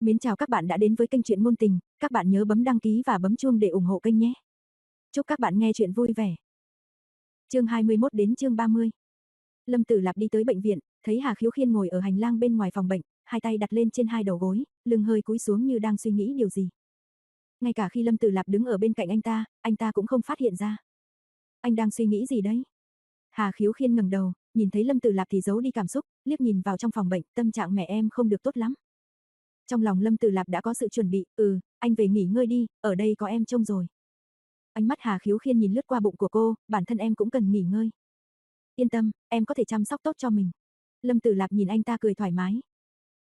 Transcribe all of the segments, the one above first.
Mến chào các bạn đã đến với kênh truyện ngôn tình, các bạn nhớ bấm đăng ký và bấm chuông để ủng hộ kênh nhé. Chúc các bạn nghe chuyện vui vẻ. Chương 21 đến chương 30. Lâm Tử Lạp đi tới bệnh viện, thấy Hà Khiếu Khiên ngồi ở hành lang bên ngoài phòng bệnh, hai tay đặt lên trên hai đầu gối, lưng hơi cúi xuống như đang suy nghĩ điều gì. Ngay cả khi Lâm Tử Lạp đứng ở bên cạnh anh ta, anh ta cũng không phát hiện ra. Anh đang suy nghĩ gì đấy? Hà Khiếu Khiên ngẩng đầu, nhìn thấy Lâm Tử Lạp thì giấu đi cảm xúc, liếc nhìn vào trong phòng bệnh, tâm trạng mẹ em không được tốt lắm. Trong lòng Lâm Tử Lạp đã có sự chuẩn bị, ừ, anh về nghỉ ngơi đi, ở đây có em trông rồi. Ánh mắt Hà Khiếu Khiên nhìn lướt qua bụng của cô, bản thân em cũng cần nghỉ ngơi. Yên tâm, em có thể chăm sóc tốt cho mình. Lâm Tử Lạp nhìn anh ta cười thoải mái.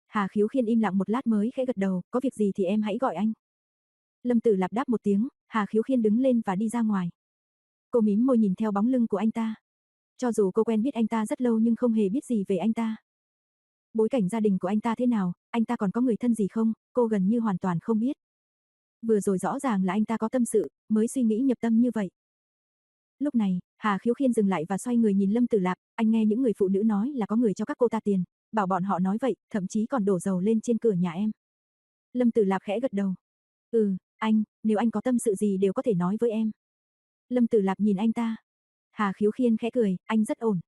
Hà Khiếu Khiên im lặng một lát mới khẽ gật đầu, có việc gì thì em hãy gọi anh. Lâm Tử Lạp đáp một tiếng, Hà Khiếu Khiên đứng lên và đi ra ngoài. Cô mím môi nhìn theo bóng lưng của anh ta. Cho dù cô quen biết anh ta rất lâu nhưng không hề biết gì về anh ta. Bối cảnh gia đình của anh ta thế nào, anh ta còn có người thân gì không, cô gần như hoàn toàn không biết. Vừa rồi rõ ràng là anh ta có tâm sự, mới suy nghĩ nhập tâm như vậy. Lúc này, Hà Khiếu Khiên dừng lại và xoay người nhìn Lâm Tử Lạp, anh nghe những người phụ nữ nói là có người cho các cô ta tiền, bảo bọn họ nói vậy, thậm chí còn đổ dầu lên trên cửa nhà em. Lâm Tử Lạp khẽ gật đầu. Ừ, anh, nếu anh có tâm sự gì đều có thể nói với em. Lâm Tử Lạp nhìn anh ta. Hà Khiếu Khiên khẽ cười, anh rất ổn.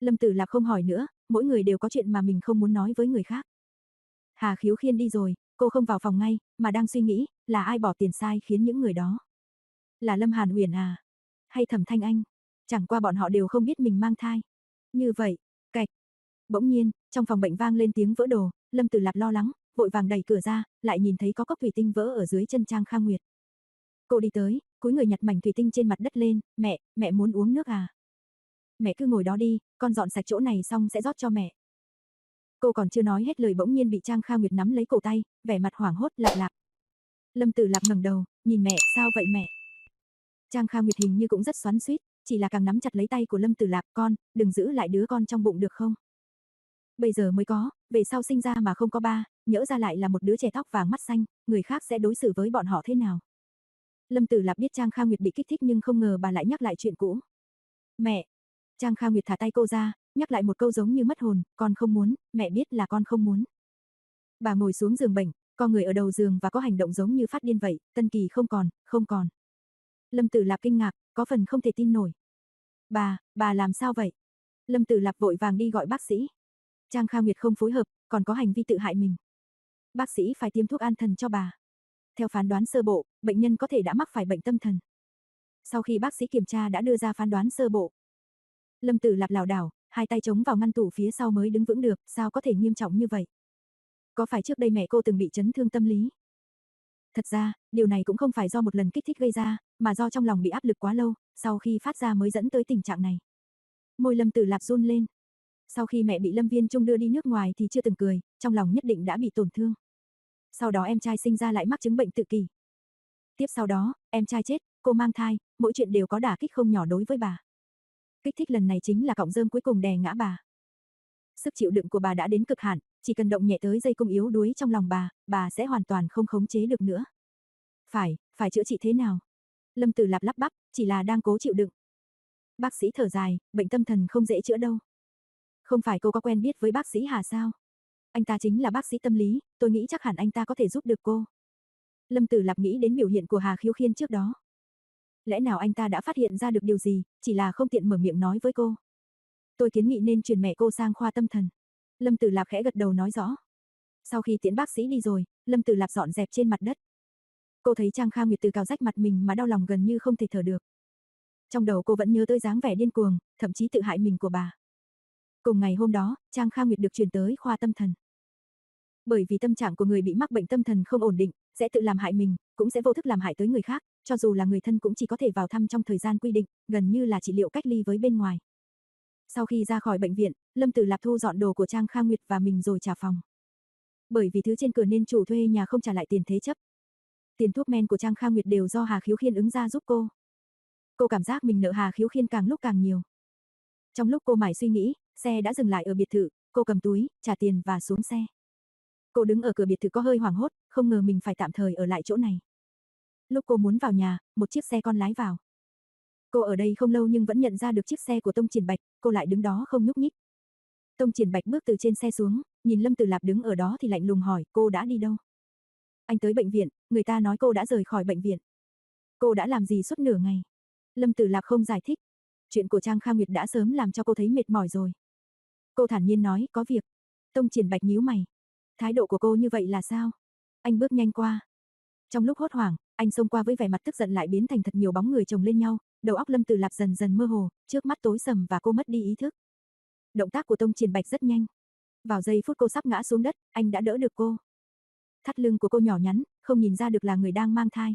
Lâm Tử Lạp không hỏi nữa, mỗi người đều có chuyện mà mình không muốn nói với người khác. Hà Khiếu Khiên đi rồi, cô không vào phòng ngay, mà đang suy nghĩ, là ai bỏ tiền sai khiến những người đó. Là Lâm Hàn Uyển à? Hay Thẩm Thanh Anh? Chẳng qua bọn họ đều không biết mình mang thai. Như vậy, cạch. Bỗng nhiên, trong phòng bệnh vang lên tiếng vỡ đồ, Lâm Tử Lạp lo lắng, vội vàng đẩy cửa ra, lại nhìn thấy có cốc thủy tinh vỡ ở dưới chân Trang Khang Nguyệt. Cô đi tới, cúi người nhặt mảnh thủy tinh trên mặt đất lên, mẹ, mẹ muốn uống nước à? Mẹ cứ ngồi đó đi, con dọn sạch chỗ này xong sẽ rót cho mẹ. Cô còn chưa nói hết lời bỗng nhiên bị Trang Kha Nguyệt nắm lấy cổ tay, vẻ mặt hoảng hốt lạp lạp. Lâm Tử Lạp ngẩng đầu, nhìn mẹ, sao vậy mẹ? Trang Kha Nguyệt hình như cũng rất xoắn xuýt, chỉ là càng nắm chặt lấy tay của Lâm Tử Lạp, con, đừng giữ lại đứa con trong bụng được không? Bây giờ mới có, về sau sinh ra mà không có ba, nhỡ ra lại là một đứa trẻ tóc vàng mắt xanh, người khác sẽ đối xử với bọn họ thế nào? Lâm Tử Lạp biết Trang Kha Nguyệt bị kích thích nhưng không ngờ bà lại nhắc lại chuyện cũ. Mẹ, Trang Kha Nguyệt thả tay cô ra, nhắc lại một câu giống như mất hồn, con không muốn, mẹ biết là con không muốn. Bà ngồi xuống giường bệnh, con người ở đầu giường và có hành động giống như phát điên vậy, Tân Kỳ không còn, không còn. Lâm Tử Lạp kinh ngạc, có phần không thể tin nổi. Bà, bà làm sao vậy? Lâm Tử Lạp vội vàng đi gọi bác sĩ. Trang Kha Nguyệt không phối hợp, còn có hành vi tự hại mình. Bác sĩ phải tiêm thuốc an thần cho bà. Theo phán đoán sơ bộ, bệnh nhân có thể đã mắc phải bệnh tâm thần. Sau khi bác sĩ kiểm tra đã đưa ra phán đoán sơ bộ, Lâm Tử Lạp lảo đảo, hai tay chống vào ngăn tủ phía sau mới đứng vững được, sao có thể nghiêm trọng như vậy? Có phải trước đây mẹ cô từng bị chấn thương tâm lý? Thật ra, điều này cũng không phải do một lần kích thích gây ra, mà do trong lòng bị áp lực quá lâu, sau khi phát ra mới dẫn tới tình trạng này. Môi Lâm Tử Lạp run lên. Sau khi mẹ bị Lâm Viên Trung đưa đi nước ngoài thì chưa từng cười, trong lòng nhất định đã bị tổn thương. Sau đó em trai sinh ra lại mắc chứng bệnh tự kỷ. Tiếp sau đó, em trai chết, cô mang thai, mỗi chuyện đều có đả kích không nhỏ đối với bà. Kích thích lần này chính là cọng rơm cuối cùng đè ngã bà. Sức chịu đựng của bà đã đến cực hạn, chỉ cần động nhẹ tới dây cung yếu đuối trong lòng bà, bà sẽ hoàn toàn không khống chế được nữa. Phải, phải chữa trị thế nào? Lâm Tử Lạp lắp bắp, chỉ là đang cố chịu đựng. Bác sĩ thở dài, bệnh tâm thần không dễ chữa đâu. Không phải cô có quen biết với bác sĩ Hà sao? Anh ta chính là bác sĩ tâm lý, tôi nghĩ chắc hẳn anh ta có thể giúp được cô. Lâm Tử Lạp nghĩ đến biểu hiện của Hà Khiếu Khiên trước đó lẽ nào anh ta đã phát hiện ra được điều gì, chỉ là không tiện mở miệng nói với cô. Tôi kiến nghị nên chuyển mẹ cô sang khoa tâm thần. Lâm Tử Lạp khẽ gật đầu nói rõ. Sau khi tiễn bác sĩ đi rồi, Lâm Tử Lạp dọn dẹp trên mặt đất. Cô thấy Trang Kha Nguyệt từ cào rách mặt mình mà đau lòng gần như không thể thở được. Trong đầu cô vẫn nhớ tới dáng vẻ điên cuồng, thậm chí tự hại mình của bà. Cùng ngày hôm đó, Trang Kha Nguyệt được chuyển tới khoa tâm thần. Bởi vì tâm trạng của người bị mắc bệnh tâm thần không ổn định, sẽ tự làm hại mình, cũng sẽ vô thức làm hại tới người khác, cho dù là người thân cũng chỉ có thể vào thăm trong thời gian quy định, gần như là trị liệu cách ly với bên ngoài. Sau khi ra khỏi bệnh viện, Lâm Tử Lạp thu dọn đồ của Trang Kha Nguyệt và mình rồi trả phòng. Bởi vì thứ trên cửa nên chủ thuê nhà không trả lại tiền thế chấp. Tiền thuốc men của Trang Kha Nguyệt đều do Hà Khiếu Khiên ứng ra giúp cô. Cô cảm giác mình nợ Hà Khiếu Khiên càng lúc càng nhiều. Trong lúc cô mải suy nghĩ, xe đã dừng lại ở biệt thự, cô cầm túi, trả tiền và xuống xe. Cô đứng ở cửa biệt thự có hơi hoảng hốt, không ngờ mình phải tạm thời ở lại chỗ này. Lúc cô muốn vào nhà, một chiếc xe con lái vào. Cô ở đây không lâu nhưng vẫn nhận ra được chiếc xe của Tông Triển Bạch, cô lại đứng đó không nhúc nhích. Tông Triển Bạch bước từ trên xe xuống, nhìn Lâm Tử Lạp đứng ở đó thì lạnh lùng hỏi, cô đã đi đâu? Anh tới bệnh viện, người ta nói cô đã rời khỏi bệnh viện. Cô đã làm gì suốt nửa ngày? Lâm Tử lạp không giải thích. Chuyện của Trang Kha Nguyệt đã sớm làm cho cô thấy mệt mỏi rồi. Cô thản nhiên nói, có việc. Tông Triển Bạch nhíu mày. Thái độ của cô như vậy là sao? Anh bước nhanh qua. Trong lúc hốt hoảng, anh xông qua với vẻ mặt tức giận lại biến thành thật nhiều bóng người chồng lên nhau, đầu óc Lâm Tử lạp dần dần mơ hồ, trước mắt tối sầm và cô mất đi ý thức. Động tác của Tông Triển Bạch rất nhanh. Vào giây phút cô sắp ngã xuống đất, anh đã đỡ được cô. Thắt lưng của cô nhỏ nhắn, không nhìn ra được là người đang mang thai.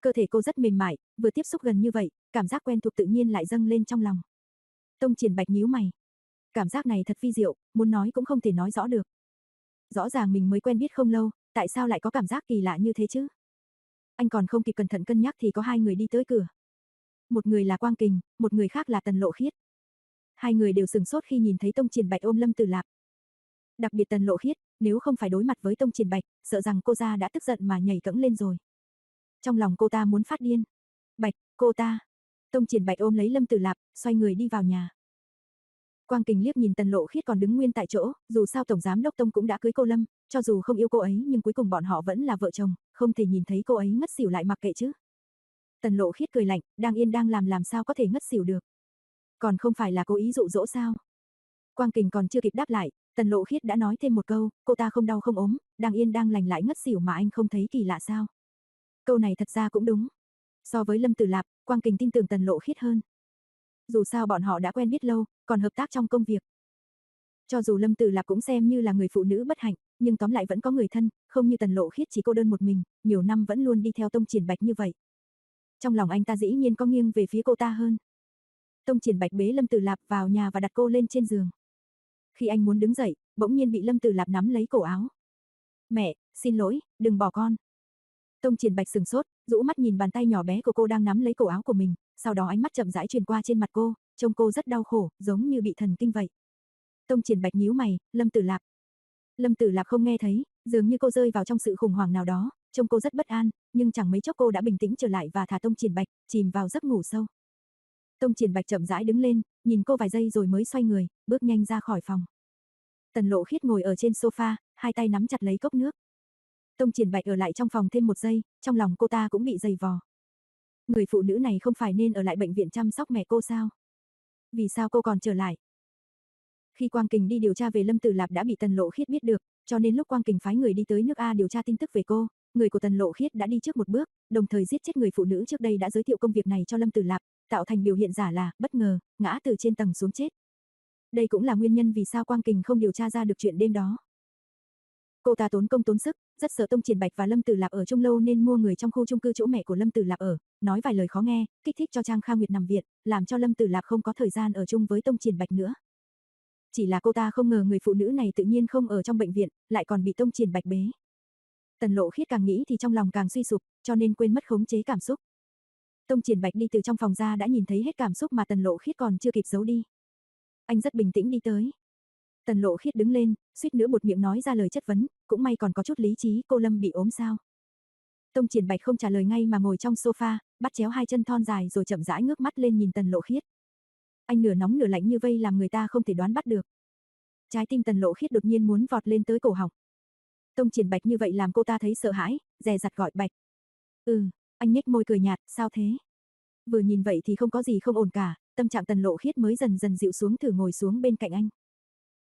Cơ thể cô rất mềm mại, vừa tiếp xúc gần như vậy, cảm giác quen thuộc tự nhiên lại dâng lên trong lòng. Tông Triển Bạch nhíu mày. Cảm giác này thật phi diệu, muốn nói cũng không thể nói rõ được. Rõ ràng mình mới quen biết không lâu, tại sao lại có cảm giác kỳ lạ như thế chứ? Anh còn không kịp cẩn thận cân nhắc thì có hai người đi tới cửa. Một người là Quang Kình, một người khác là Tần Lộ Khiết. Hai người đều sừng sốt khi nhìn thấy Tông Triển Bạch ôm Lâm Tử Lạp. Đặc biệt Tần Lộ Khiết, nếu không phải đối mặt với Tông Triển Bạch, sợ rằng cô ta đã tức giận mà nhảy cẫng lên rồi. Trong lòng cô ta muốn phát điên. Bạch, cô ta. Tông Triển Bạch ôm lấy Lâm Tử Lạp, xoay người đi vào nhà. Quang Kình liếc nhìn Tần Lộ Khiết còn đứng nguyên tại chỗ, dù sao tổng giám đốc Tông cũng đã cưới cô Lâm, cho dù không yêu cô ấy nhưng cuối cùng bọn họ vẫn là vợ chồng, không thể nhìn thấy cô ấy ngất xỉu lại mặc kệ chứ. Tần Lộ Khiết cười lạnh, đang yên đang làm làm sao có thể ngất xỉu được. Còn không phải là cố ý dụ dỗ sao? Quang Kình còn chưa kịp đáp lại, Tần Lộ Khiết đã nói thêm một câu, cô ta không đau không ốm, đang yên đang lành lại ngất xỉu mà anh không thấy kỳ lạ sao? Câu này thật ra cũng đúng. So với Lâm Tử Lạp, Quang Kình tin tưởng Tần Lộ Khiết hơn. Dù sao bọn họ đã quen biết lâu, còn hợp tác trong công việc. Cho dù Lâm Tử Lạp cũng xem như là người phụ nữ bất hạnh, nhưng tóm lại vẫn có người thân, không như Tần Lộ Khiết chỉ cô đơn một mình, nhiều năm vẫn luôn đi theo Tông Triển Bạch như vậy. Trong lòng anh ta dĩ nhiên có nghiêng về phía cô ta hơn. Tông Triển Bạch bế Lâm Tử Lạp vào nhà và đặt cô lên trên giường. Khi anh muốn đứng dậy, bỗng nhiên bị Lâm Tử Lạp nắm lấy cổ áo. "Mẹ, xin lỗi, đừng bỏ con." Tông Triển Bạch sừng sốt, rũ mắt nhìn bàn tay nhỏ bé của cô đang nắm lấy cổ áo của mình, sau đó ánh mắt chậm rãi truyền qua trên mặt cô, trông cô rất đau khổ, giống như bị thần kinh vậy. Tông Triển Bạch nhíu mày, Lâm Tử Lạp. Lâm Tử Lạp không nghe thấy, dường như cô rơi vào trong sự khủng hoảng nào đó, trông cô rất bất an, nhưng chẳng mấy chốc cô đã bình tĩnh trở lại và thả Tông Triển Bạch, chìm vào giấc ngủ sâu. Tông Triển Bạch chậm rãi đứng lên, nhìn cô vài giây rồi mới xoay người, bước nhanh ra khỏi phòng. Tần Lộ Khiết ngồi ở trên sofa, hai tay nắm chặt lấy cốc nước. Tông Triển Bạch ở lại trong phòng thêm một giây, trong lòng cô ta cũng bị dày vò. Người phụ nữ này không phải nên ở lại bệnh viện chăm sóc mẹ cô sao? Vì sao cô còn trở lại? Khi Quang Kình đi điều tra về Lâm Tử Lạp đã bị Tần Lộ Khiết biết được, cho nên lúc Quang Kình phái người đi tới nước A điều tra tin tức về cô, người của Tần Lộ Khiết đã đi trước một bước, đồng thời giết chết người phụ nữ trước đây đã giới thiệu công việc này cho Lâm Tử Lạp, tạo thành biểu hiện giả là bất ngờ, ngã từ trên tầng xuống chết. Đây cũng là nguyên nhân vì sao Quang Kình không điều tra ra được chuyện đêm đó. Cô ta tốn công tốn sức, rất sợ Tông Triển Bạch và Lâm Tử Lạp ở chung lâu nên mua người trong khu chung cư chỗ mẹ của Lâm Tử Lạp ở, nói vài lời khó nghe, kích thích cho Trang Kha Nguyệt nằm viện, làm cho Lâm Tử Lạp không có thời gian ở chung với Tông Triển Bạch nữa. Chỉ là cô ta không ngờ người phụ nữ này tự nhiên không ở trong bệnh viện, lại còn bị Tông Triển Bạch bế. Tần Lộ Khiết càng nghĩ thì trong lòng càng suy sụp, cho nên quên mất khống chế cảm xúc. Tông Triển Bạch đi từ trong phòng ra đã nhìn thấy hết cảm xúc mà Tần Lộ Khiết còn chưa kịp giấu đi. Anh rất bình tĩnh đi tới. Tần Lộ Khiết đứng lên, suýt nữa một miệng nói ra lời chất vấn, cũng may còn có chút lý trí, cô Lâm bị ốm sao? Tông Triển Bạch không trả lời ngay mà ngồi trong sofa, bắt chéo hai chân thon dài rồi chậm rãi ngước mắt lên nhìn Tần Lộ Khiết. Anh nửa nóng nửa lạnh như vây làm người ta không thể đoán bắt được. Trái tim Tần Lộ Khiết đột nhiên muốn vọt lên tới cổ họng. Tông Triển Bạch như vậy làm cô ta thấy sợ hãi, dè dặt gọi Bạch. "Ừ." Anh nhếch môi cười nhạt, "Sao thế?" Vừa nhìn vậy thì không có gì không ổn cả, tâm trạng Tần Lộ Khiết mới dần dần dịu xuống thử ngồi xuống bên cạnh anh.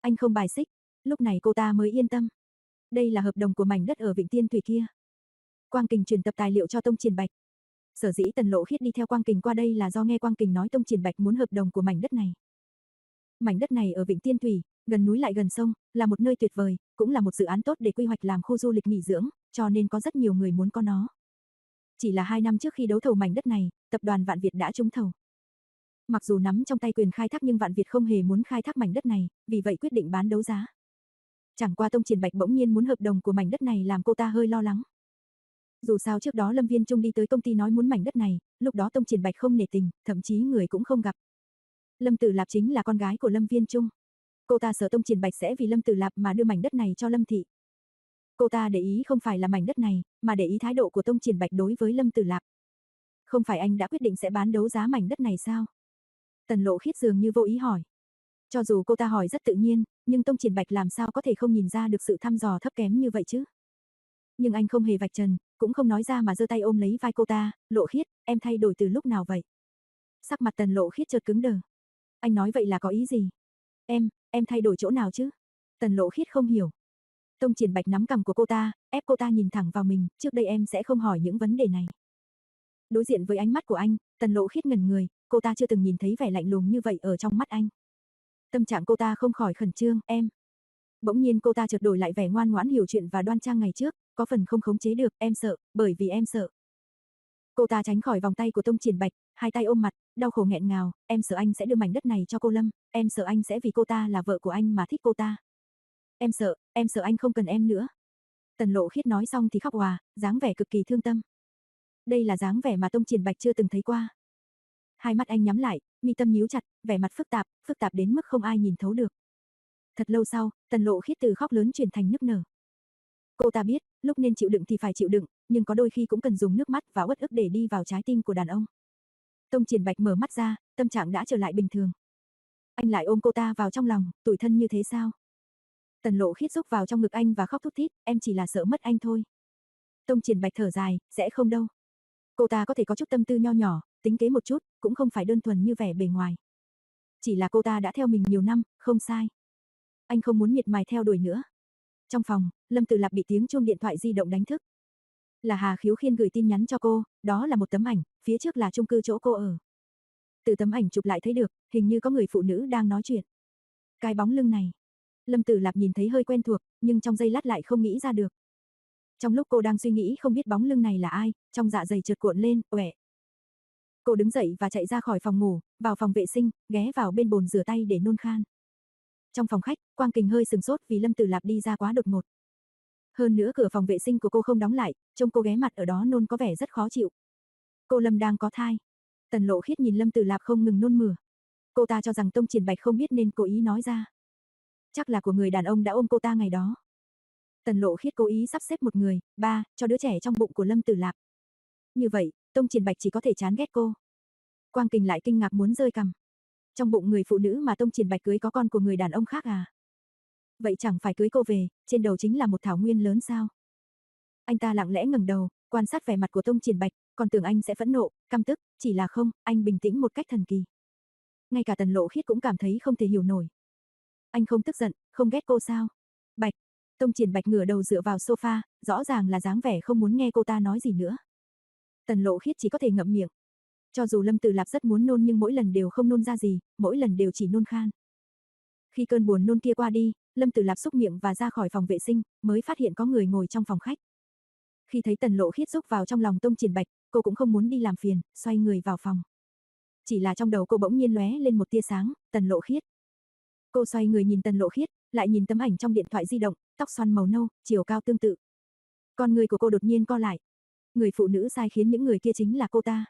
Anh không bài xích, lúc này cô ta mới yên tâm. Đây là hợp đồng của mảnh đất ở Vịnh Tiên Thủy kia. Quang Kình truyền tập tài liệu cho Tông Triển Bạch. Sở dĩ Tần Lộ Khiết đi theo Quang Kình qua đây là do nghe Quang Kình nói Tông Triển Bạch muốn hợp đồng của mảnh đất này. Mảnh đất này ở Vịnh Tiên Thủy, gần núi lại gần sông, là một nơi tuyệt vời, cũng là một dự án tốt để quy hoạch làm khu du lịch nghỉ dưỡng, cho nên có rất nhiều người muốn có nó. Chỉ là hai năm trước khi đấu thầu mảnh đất này, tập đoàn Vạn Việt đã trúng thầu. Mặc dù nắm trong tay quyền khai thác nhưng Vạn Việt không hề muốn khai thác mảnh đất này, vì vậy quyết định bán đấu giá. Chẳng qua Tông Triển Bạch bỗng nhiên muốn hợp đồng của mảnh đất này làm cô ta hơi lo lắng. Dù sao trước đó Lâm Viên Trung đi tới công ty nói muốn mảnh đất này, lúc đó Tông Triển Bạch không nể tình, thậm chí người cũng không gặp. Lâm Tử Lạp chính là con gái của Lâm Viên Trung. Cô ta sợ Tông Triển Bạch sẽ vì Lâm Tử Lạp mà đưa mảnh đất này cho Lâm Thị. Cô ta để ý không phải là mảnh đất này, mà để ý thái độ của Tông Triển Bạch đối với Lâm Tử Lạp. Không phải anh đã quyết định sẽ bán đấu giá mảnh đất này sao? Tần Lộ Khiết dường như vô ý hỏi. Cho dù cô ta hỏi rất tự nhiên, nhưng Tông Triển Bạch làm sao có thể không nhìn ra được sự thăm dò thấp kém như vậy chứ? Nhưng anh không hề vạch trần, cũng không nói ra mà giơ tay ôm lấy vai cô ta, lộ khiết, em thay đổi từ lúc nào vậy? Sắc mặt tần lộ khiết chợt cứng đờ. Anh nói vậy là có ý gì? Em, em thay đổi chỗ nào chứ? Tần lộ khiết không hiểu. Tông triển bạch nắm cầm của cô ta, ép cô ta nhìn thẳng vào mình, trước đây em sẽ không hỏi những vấn đề này. Đối diện với ánh mắt của anh, tần lộ khiết ngẩn người, cô ta chưa từng nhìn thấy vẻ lạnh lùng như vậy ở trong mắt anh. Tâm trạng cô ta không khỏi khẩn trương, em. Bỗng nhiên cô ta chợt đổi lại vẻ ngoan ngoãn hiểu chuyện và đoan trang ngày trước, có phần không khống chế được, em sợ, bởi vì em sợ. Cô ta tránh khỏi vòng tay của Tông Triển Bạch, hai tay ôm mặt, đau khổ nghẹn ngào, em sợ anh sẽ đưa mảnh đất này cho cô Lâm, em sợ anh sẽ vì cô ta là vợ của anh mà thích cô ta. Em sợ, em sợ anh không cần em nữa. Tần Lộ Khiết nói xong thì khóc hòa, dáng vẻ cực kỳ thương tâm. Đây là dáng vẻ mà Tông Triển Bạch chưa từng thấy qua. Hai mắt anh nhắm lại, mi tâm nhíu chặt, vẻ mặt phức tạp, phức tạp đến mức không ai nhìn thấu được. Thật lâu sau, Tần Lộ Khiết từ khóc lớn chuyển thành nức nở. Cô ta biết, lúc nên chịu đựng thì phải chịu đựng, nhưng có đôi khi cũng cần dùng nước mắt và uất ức để đi vào trái tim của đàn ông. Tông Triển Bạch mở mắt ra, tâm trạng đã trở lại bình thường. Anh lại ôm cô ta vào trong lòng, tủi thân như thế sao? Tần Lộ Khiết rúc vào trong ngực anh và khóc thút thít, em chỉ là sợ mất anh thôi. Tông Triển Bạch thở dài, sẽ không đâu. Cô ta có thể có chút tâm tư nho nhỏ, tính kế một chút, cũng không phải đơn thuần như vẻ bề ngoài. Chỉ là cô ta đã theo mình nhiều năm, không sai. Anh không muốn miệt mài theo đuổi nữa. Trong phòng, Lâm Tử Lạp bị tiếng chuông điện thoại di động đánh thức. Là Hà Khiếu Khiên gửi tin nhắn cho cô, đó là một tấm ảnh, phía trước là chung cư chỗ cô ở. Từ tấm ảnh chụp lại thấy được, hình như có người phụ nữ đang nói chuyện. Cái bóng lưng này. Lâm Tử Lạp nhìn thấy hơi quen thuộc, nhưng trong giây lát lại không nghĩ ra được. Trong lúc cô đang suy nghĩ không biết bóng lưng này là ai, trong dạ dày trượt cuộn lên, uể. Cô đứng dậy và chạy ra khỏi phòng ngủ, vào phòng vệ sinh, ghé vào bên bồn rửa tay để nôn khan. Trong phòng khách, Quang Kình hơi sừng sốt vì Lâm Tử Lạp đi ra quá đột ngột. Hơn nữa cửa phòng vệ sinh của cô không đóng lại, trông cô ghé mặt ở đó nôn có vẻ rất khó chịu. Cô Lâm đang có thai. Tần Lộ Khiết nhìn Lâm Tử Lạp không ngừng nôn mửa. Cô ta cho rằng Tông Triển Bạch không biết nên cố ý nói ra. Chắc là của người đàn ông đã ôm cô ta ngày đó. Tần Lộ Khiết cố ý sắp xếp một người, ba, cho đứa trẻ trong bụng của Lâm Tử Lạp. Như vậy, Tông Triển Bạch chỉ có thể chán ghét cô. Quang Kình lại kinh ngạc muốn rơi cằm. Trong bụng người phụ nữ mà Tông Triển Bạch cưới có con của người đàn ông khác à? Vậy chẳng phải cưới cô về, trên đầu chính là một thảo nguyên lớn sao? Anh ta lặng lẽ ngẩng đầu, quan sát vẻ mặt của Tông Triển Bạch, còn tưởng anh sẽ phẫn nộ, căm tức, chỉ là không, anh bình tĩnh một cách thần kỳ. Ngay cả Tần Lộ Khiết cũng cảm thấy không thể hiểu nổi. Anh không tức giận, không ghét cô sao? Tông Triển Bạch ngửa đầu dựa vào sofa, rõ ràng là dáng vẻ không muốn nghe cô ta nói gì nữa. Tần Lộ Khiết chỉ có thể ngậm miệng. Cho dù Lâm Tử Lạp rất muốn nôn nhưng mỗi lần đều không nôn ra gì, mỗi lần đều chỉ nôn khan. Khi cơn buồn nôn kia qua đi, Lâm Tử Lạp xúc miệng và ra khỏi phòng vệ sinh, mới phát hiện có người ngồi trong phòng khách. Khi thấy Tần Lộ Khiết xúc vào trong lòng Tông Triển Bạch, cô cũng không muốn đi làm phiền, xoay người vào phòng. Chỉ là trong đầu cô bỗng nhiên lóe lên một tia sáng, Tần Lộ Khiết. Cô xoay người nhìn Tần Lộ Khiết, lại nhìn tấm ảnh trong điện thoại di động, tóc xoăn màu nâu, chiều cao tương tự. Con người của cô đột nhiên co lại. Người phụ nữ sai khiến những người kia chính là cô ta.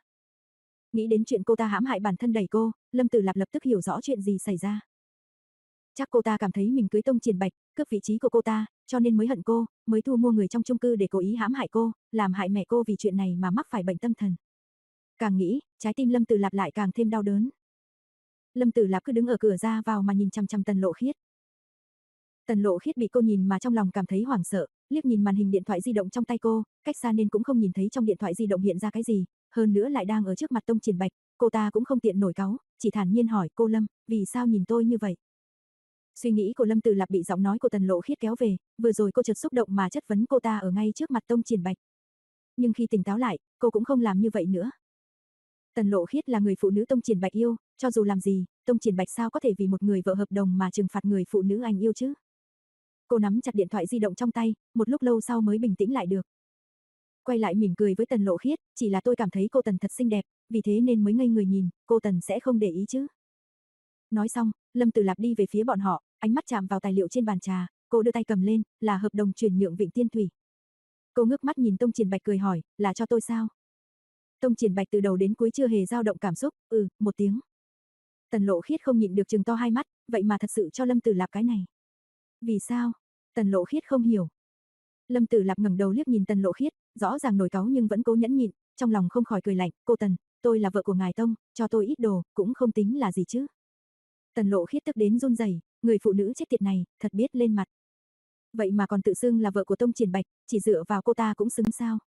Nghĩ đến chuyện cô ta hãm hại bản thân đẩy cô, Lâm Tử Lạp lập tức hiểu rõ chuyện gì xảy ra. Chắc cô ta cảm thấy mình cưới Tông Triển Bạch, cướp vị trí của cô ta, cho nên mới hận cô, mới thu mua người trong chung cư để cố ý hãm hại cô, làm hại mẹ cô vì chuyện này mà mắc phải bệnh tâm thần. Càng nghĩ, trái tim Lâm Tử Lạp lại càng thêm đau đớn. Lâm Tử Lạp cứ đứng ở cửa ra vào mà nhìn chằm chằm Tần Lộ Khiết. Tần Lộ Khiết bị cô nhìn mà trong lòng cảm thấy hoảng sợ, liếc nhìn màn hình điện thoại di động trong tay cô, cách xa nên cũng không nhìn thấy trong điện thoại di động hiện ra cái gì, hơn nữa lại đang ở trước mặt Tông Triển Bạch, cô ta cũng không tiện nổi cáu, chỉ thản nhiên hỏi cô Lâm, vì sao nhìn tôi như vậy? Suy nghĩ của Lâm Tử Lạp bị giọng nói của Tần Lộ Khiết kéo về, vừa rồi cô chợt xúc động mà chất vấn cô ta ở ngay trước mặt Tông Triển Bạch. Nhưng khi tỉnh táo lại, cô cũng không làm như vậy nữa. Tần Lộ Khiết là người phụ nữ Tông Triển Bạch yêu, cho dù làm gì, Tông Triển Bạch sao có thể vì một người vợ hợp đồng mà trừng phạt người phụ nữ anh yêu chứ? Cô nắm chặt điện thoại di động trong tay, một lúc lâu sau mới bình tĩnh lại được. Quay lại mỉm cười với Tần Lộ Khiết, chỉ là tôi cảm thấy cô Tần thật xinh đẹp, vì thế nên mới ngây người nhìn, cô Tần sẽ không để ý chứ. Nói xong, Lâm Tử Lạp đi về phía bọn họ, ánh mắt chạm vào tài liệu trên bàn trà, cô đưa tay cầm lên, là hợp đồng chuyển nhượng Vịnh Tiên Thủy. Cô ngước mắt nhìn Tông Triển Bạch cười hỏi, là cho tôi sao? Tông Triển Bạch từ đầu đến cuối chưa hề dao động cảm xúc, ừ, một tiếng. Tần Lộ Khiết không nhịn được trừng to hai mắt, vậy mà thật sự cho Lâm Tử Lạp cái này. Vì sao? Tần Lộ Khiết không hiểu. Lâm Tử Lạp ngẩng đầu liếc nhìn Tần Lộ Khiết, rõ ràng nổi cáu nhưng vẫn cố nhẫn nhịn, trong lòng không khỏi cười lạnh, "Cô Tần, tôi là vợ của ngài Tông, cho tôi ít đồ, cũng không tính là gì chứ." Tần Lộ Khiết tức đến run rẩy, người phụ nữ chết tiệt này, thật biết lên mặt. Vậy mà còn tự xưng là vợ của Tông Triển Bạch, chỉ dựa vào cô ta cũng xứng sao?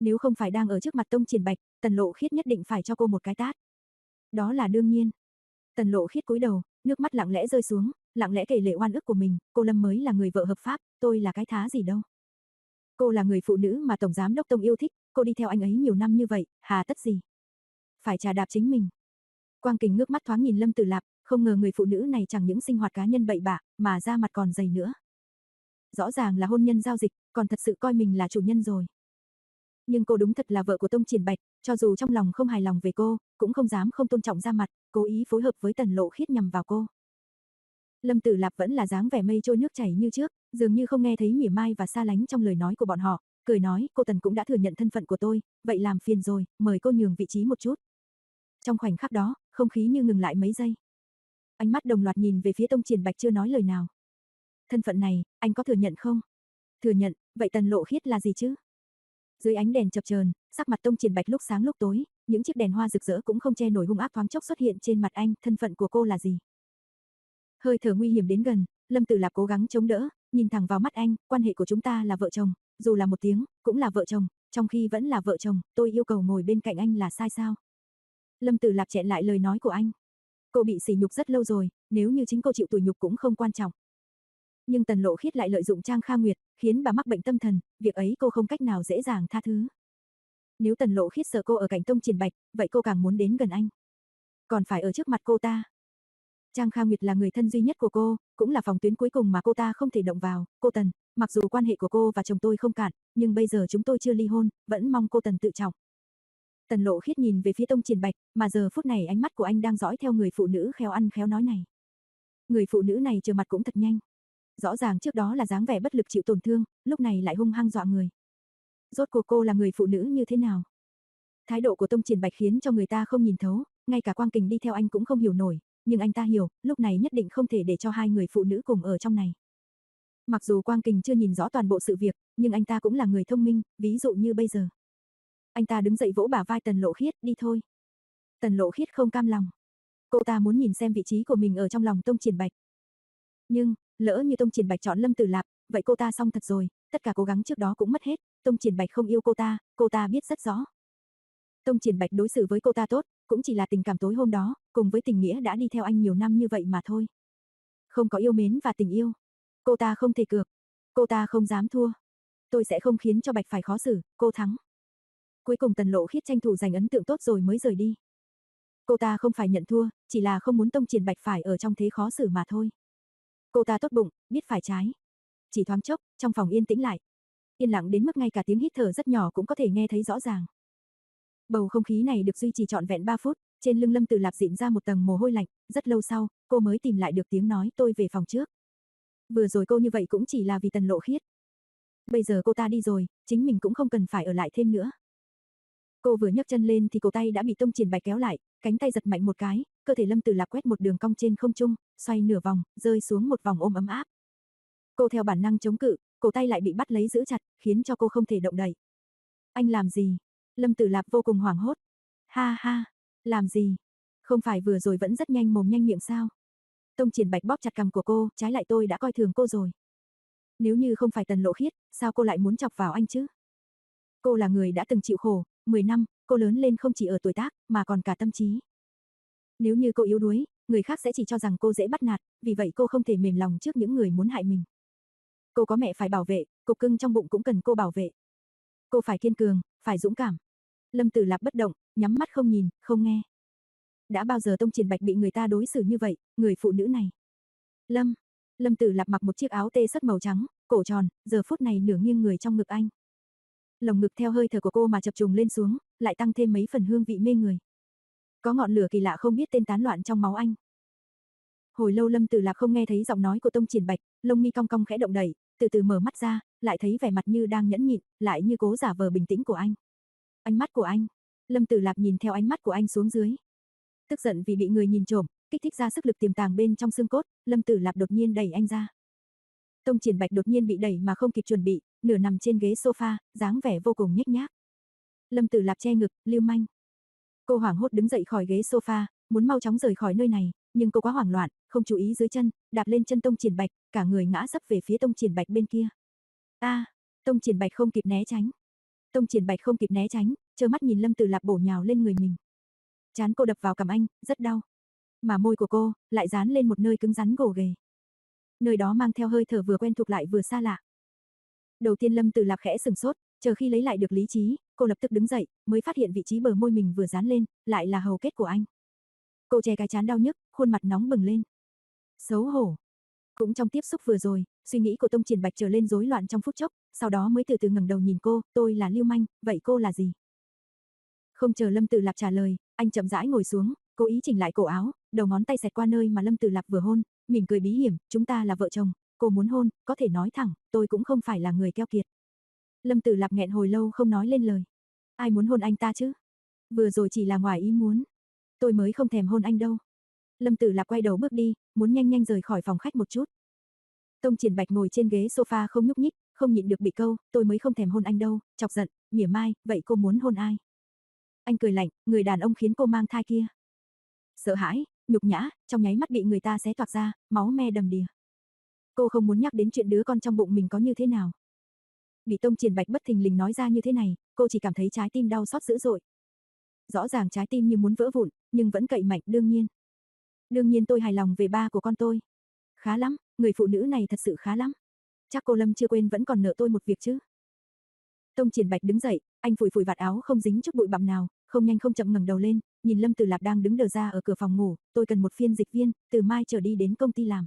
Nếu không phải đang ở trước mặt Tông Triển Bạch, Tần Lộ Khiết nhất định phải cho cô một cái tát. Đó là đương nhiên. Tần Lộ Khiết cúi đầu, nước mắt lặng lẽ rơi xuống, lặng lẽ kể lệ oan ức của mình, cô Lâm mới là người vợ hợp pháp, tôi là cái thá gì đâu. Cô là người phụ nữ mà Tổng Giám Đốc Tông yêu thích, cô đi theo anh ấy nhiều năm như vậy, hà tất gì? Phải trả đạp chính mình. Quang Kình ngước mắt thoáng nhìn Lâm Tử Lạp, không ngờ người phụ nữ này chẳng những sinh hoạt cá nhân bậy bạ, mà da mặt còn dày nữa. Rõ ràng là hôn nhân giao dịch, còn thật sự coi mình là chủ nhân rồi. Nhưng cô đúng thật là vợ của Tông Triển Bạch, cho dù trong lòng không hài lòng về cô, cũng không dám không tôn trọng ra mặt, cố ý phối hợp với Tần Lộ Khiết nhằm vào cô. Lâm Tử Lạp vẫn là dáng vẻ mây trôi nước chảy như trước, dường như không nghe thấy mỉa mai và xa lánh trong lời nói của bọn họ, cười nói, cô Tần cũng đã thừa nhận thân phận của tôi, vậy làm phiền rồi, mời cô nhường vị trí một chút. Trong khoảnh khắc đó, không khí như ngừng lại mấy giây. Ánh mắt đồng loạt nhìn về phía Tông Triển Bạch chưa nói lời nào. Thân phận này, anh có thừa nhận không? Thừa nhận, vậy Tần Lộ Khiết là gì chứ? Dưới ánh đèn chập chờn, sắc mặt Tông Triển Bạch lúc sáng lúc tối, những chiếc đèn hoa rực rỡ cũng không che nổi hung ác thoáng chốc xuất hiện trên mặt anh, thân phận của cô là gì? Hơi thở nguy hiểm đến gần, Lâm Tử Lạp cố gắng chống đỡ, nhìn thẳng vào mắt anh, quan hệ của chúng ta là vợ chồng, dù là một tiếng, cũng là vợ chồng, trong khi vẫn là vợ chồng, tôi yêu cầu ngồi bên cạnh anh là sai sao? Lâm Tử Lạp chẹn lại lời nói của anh. Cô bị sỉ nhục rất lâu rồi, nếu như chính cô chịu tủi nhục cũng không quan trọng. Nhưng Tần Lộ Khiết lại lợi dụng Trang Kha Nguyệt, khiến bà mắc bệnh tâm thần, việc ấy cô không cách nào dễ dàng tha thứ. Nếu Tần Lộ Khiết sợ cô ở cạnh Tông Triển Bạch, vậy cô càng muốn đến gần anh. Còn phải ở trước mặt cô ta. Trang Kha Nguyệt là người thân duy nhất của cô, cũng là phòng tuyến cuối cùng mà cô ta không thể động vào. Cô Tần, mặc dù quan hệ của cô và chồng tôi không cạn, nhưng bây giờ chúng tôi chưa ly hôn, vẫn mong cô Tần tự trọng. Tần Lộ Khiết nhìn về phía Tông Triển Bạch, mà giờ phút này ánh mắt của anh đang dõi theo người phụ nữ khéo ăn khéo nói này. Người phụ nữ này trở mặt cũng thật nhanh. Rõ ràng trước đó là dáng vẻ bất lực chịu tổn thương, lúc này lại hung hăng dọa người. Rốt cuộc cô là người phụ nữ như thế nào? Thái độ của Tông Triển Bạch khiến cho người ta không nhìn thấu, ngay cả Quang Kình đi theo anh cũng không hiểu nổi, nhưng anh ta hiểu, lúc này nhất định không thể để cho hai người phụ nữ cùng ở trong này. Mặc dù Quang Kình chưa nhìn rõ toàn bộ sự việc, nhưng anh ta cũng là người thông minh, ví dụ như bây giờ. Anh ta đứng dậy vỗ bả vai Tần Lộ Khiết, đi thôi. Tần Lộ Khiết không cam lòng. Cô ta muốn nhìn xem vị trí của mình ở trong lòng Tông Triển Bạch. Nhưng, lỡ như Tông Triển Bạch chọn Lâm Tử Lạp, vậy cô ta xong thật rồi, tất cả cố gắng trước đó cũng mất hết, Tông Triển Bạch không yêu cô ta, cô ta biết rất rõ. Tông Triển Bạch đối xử với cô ta tốt, cũng chỉ là tình cảm tối hôm đó, cùng với tình nghĩa đã đi theo anh nhiều năm như vậy mà thôi. Không có yêu mến và tình yêu. Cô ta không thể cược. Cô ta không dám thua. Tôi sẽ không khiến cho Bạch phải khó xử, cô thắng. Cuối cùng Tần Lộ Khiết tranh thủ giành ấn tượng tốt rồi mới rời đi. Cô ta không phải nhận thua, chỉ là không muốn Tông Triển Bạch phải ở trong thế khó xử mà thôi. Cô ta tốt bụng, biết phải trái. Chỉ thoáng chốc, trong phòng yên tĩnh lại. Yên lặng đến mức ngay cả tiếng hít thở rất nhỏ cũng có thể nghe thấy rõ ràng. Bầu không khí này được duy trì trọn vẹn 3 phút, trên lưng Lâm Tử Lạp dịn ra một tầng mồ hôi lạnh, rất lâu sau, cô mới tìm lại được tiếng nói tôi về phòng trước. Vừa rồi cô như vậy cũng chỉ là vì Tần Lộ Khiết. Bây giờ cô ta đi rồi, chính mình cũng không cần phải ở lại thêm nữa. Cô vừa nhấc chân lên thì cổ tay đã bị Tông Triển Bạch kéo lại, cánh tay giật mạnh một cái, cơ thể Lâm Tử Lạp quét một đường cong trên không trung, xoay nửa vòng, rơi xuống một vòng ôm ấm áp. Cô theo bản năng chống cự, cổ tay lại bị bắt lấy giữ chặt, khiến cho cô không thể động đậy. Anh làm gì? Lâm Tử Lạp vô cùng hoảng hốt. Ha ha, làm gì? Không phải vừa rồi vẫn rất nhanh mồm nhanh miệng sao? Tông Triển Bạch bóp chặt cằm của cô, trái lại tôi đã coi thường cô rồi. Nếu như không phải Tần Lộ Khiết, sao cô lại muốn chọc vào anh chứ? Cô là người đã từng chịu khổ, 10 năm, cô lớn lên không chỉ ở tuổi tác, mà còn cả tâm trí. Nếu như cô yếu đuối, người khác sẽ chỉ cho rằng cô dễ bắt nạt, vì vậy cô không thể mềm lòng trước những người muốn hại mình. Cô có mẹ phải bảo vệ, cục cưng trong bụng cũng cần cô bảo vệ. Cô phải kiên cường, phải dũng cảm. Lâm Tử Lạp bất động, nhắm mắt không nhìn, không nghe. Đã bao giờ Tông Triển Bạch bị người ta đối xử như vậy, người phụ nữ này. Lâm, Lâm Tử Lạp mặc một chiếc áo tê sất màu trắng, cổ tròn, giờ phút này nửa nghiêng người trong ngực anh. Lồng ngực theo hơi thở của cô mà chập trùng lên xuống, lại tăng thêm mấy phần hương vị mê người. Có ngọn lửa kỳ lạ không biết tên tán loạn trong máu anh. Hồi lâu Lâm Tử Lạc không nghe thấy giọng nói của Tông Triển Bạch, lông mi cong cong khẽ động đẩy, từ từ mở mắt ra, lại thấy vẻ mặt như đang nhẫn nhịn, lại như cố giả vờ bình tĩnh của anh. Ánh mắt của anh. Lâm Tử Lạc nhìn theo ánh mắt của anh xuống dưới. Tức giận vì bị người nhìn trộm, kích thích ra sức lực tiềm tàng bên trong xương cốt, Lâm Tử Lạc đột nhiên đẩy anh ra. Tông Triển Bạch đột nhiên bị đẩy mà không kịp chuẩn bị, nửa nằm trên ghế sofa, dáng vẻ vô cùng nhếch nhác. Lâm Tử Lạp che ngực, lưu manh. Cô hoảng hốt đứng dậy khỏi ghế sofa, muốn mau chóng rời khỏi nơi này, nhưng cô quá hoảng loạn, không chú ý dưới chân, đạp lên chân Tông Triển Bạch, cả người ngã sấp về phía Tông Triển Bạch bên kia. A, Tông Triển Bạch không kịp né tránh. Tông Triển Bạch không kịp né tránh, trơ mắt nhìn Lâm Tử Lạp bổ nhào lên người mình. Chán cô đập vào cằm anh, rất đau. Mà môi của cô lại dán lên một nơi cứng rắn gồ ghề. Nơi đó mang theo hơi thở vừa quen thuộc lại vừa xa lạ. Đầu tiên Lâm Tử Lạp khẽ sừng sốt, chờ khi lấy lại được lý trí, cô lập tức đứng dậy, mới phát hiện vị trí bờ môi mình vừa dán lên, lại là hầu kết của anh. Cô che cái chán đau nhức, khuôn mặt nóng bừng lên. Xấu hổ. Cũng trong tiếp xúc vừa rồi, suy nghĩ của Tông Triển Bạch trở lên rối loạn trong phút chốc, sau đó mới từ từ ngẩng đầu nhìn cô, tôi là Lưu Manh, vậy cô là gì? Không chờ Lâm Tử Lạp trả lời, anh chậm rãi ngồi xuống, cố ý chỉnh lại cổ áo, đầu ngón tay xẹt qua nơi mà Lâm Tử Lạp vừa hôn, mỉm cười bí hiểm, chúng ta là vợ chồng, cô muốn hôn, có thể nói thẳng, tôi cũng không phải là người keo kiệt. Lâm Tử Lạp nghẹn hồi lâu không nói lên lời. Ai muốn hôn anh ta chứ? Vừa rồi chỉ là ngoài ý muốn. Tôi mới không thèm hôn anh đâu. Lâm Tử Lạp quay đầu bước đi, muốn nhanh nhanh rời khỏi phòng khách một chút. Tông Triển Bạch ngồi trên ghế sofa không nhúc nhích, không nhịn được bị câu, tôi mới không thèm hôn anh đâu, chọc giận, mỉa mai, vậy cô muốn hôn ai? Anh cười lạnh, người đàn ông khiến cô mang thai kia. Sợ hãi, nhục nhã, trong nháy mắt bị người ta xé toạc ra, máu me đầm đìa. Cô không muốn nhắc đến chuyện đứa con trong bụng mình có như thế nào. Bị Tông Triển Bạch bất thình lình nói ra như thế này, cô chỉ cảm thấy trái tim đau xót dữ dội. Rõ ràng trái tim như muốn vỡ vụn, nhưng vẫn cậy mạnh, đương nhiên. Đương nhiên tôi hài lòng về ba của con tôi. Khá lắm, người phụ nữ này thật sự khá lắm. Chắc cô Lâm chưa quên vẫn còn nợ tôi một việc chứ. Tông Triển Bạch đứng dậy, anh phủi phủi vạt áo không dính chút bụi bặm nào, không nhanh không chậm ngẩng đầu lên, nhìn Lâm Tử Lạp đang đứng đờ ra ở cửa phòng ngủ, tôi cần một phiên dịch viên, từ mai trở đi đến công ty làm.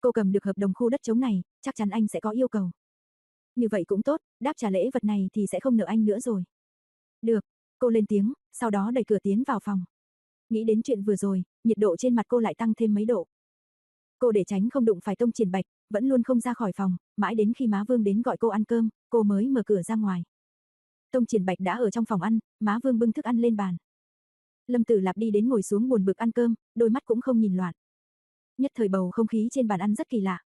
Cô cầm được hợp đồng khu đất trống này, chắc chắn anh sẽ có yêu cầu. Như vậy cũng tốt, đáp trả lễ vật này thì sẽ không nợ anh nữa rồi. Được, cô lên tiếng, sau đó đẩy cửa tiến vào phòng. Nghĩ đến chuyện vừa rồi, nhiệt độ trên mặt cô lại tăng thêm mấy độ. Cô để tránh không đụng phải Tông Triển Bạch, vẫn luôn không ra khỏi phòng, mãi đến khi má Vương đến gọi cô ăn cơm, cô mới mở cửa ra ngoài. Tông Triển Bạch đã ở trong phòng ăn, má Vương bưng thức ăn lên bàn. Lâm Tử Lạp đi đến ngồi xuống buồn bực ăn cơm, đôi mắt cũng không nhìn loạn. Nhất thời bầu không khí trên bàn ăn rất kỳ lạ.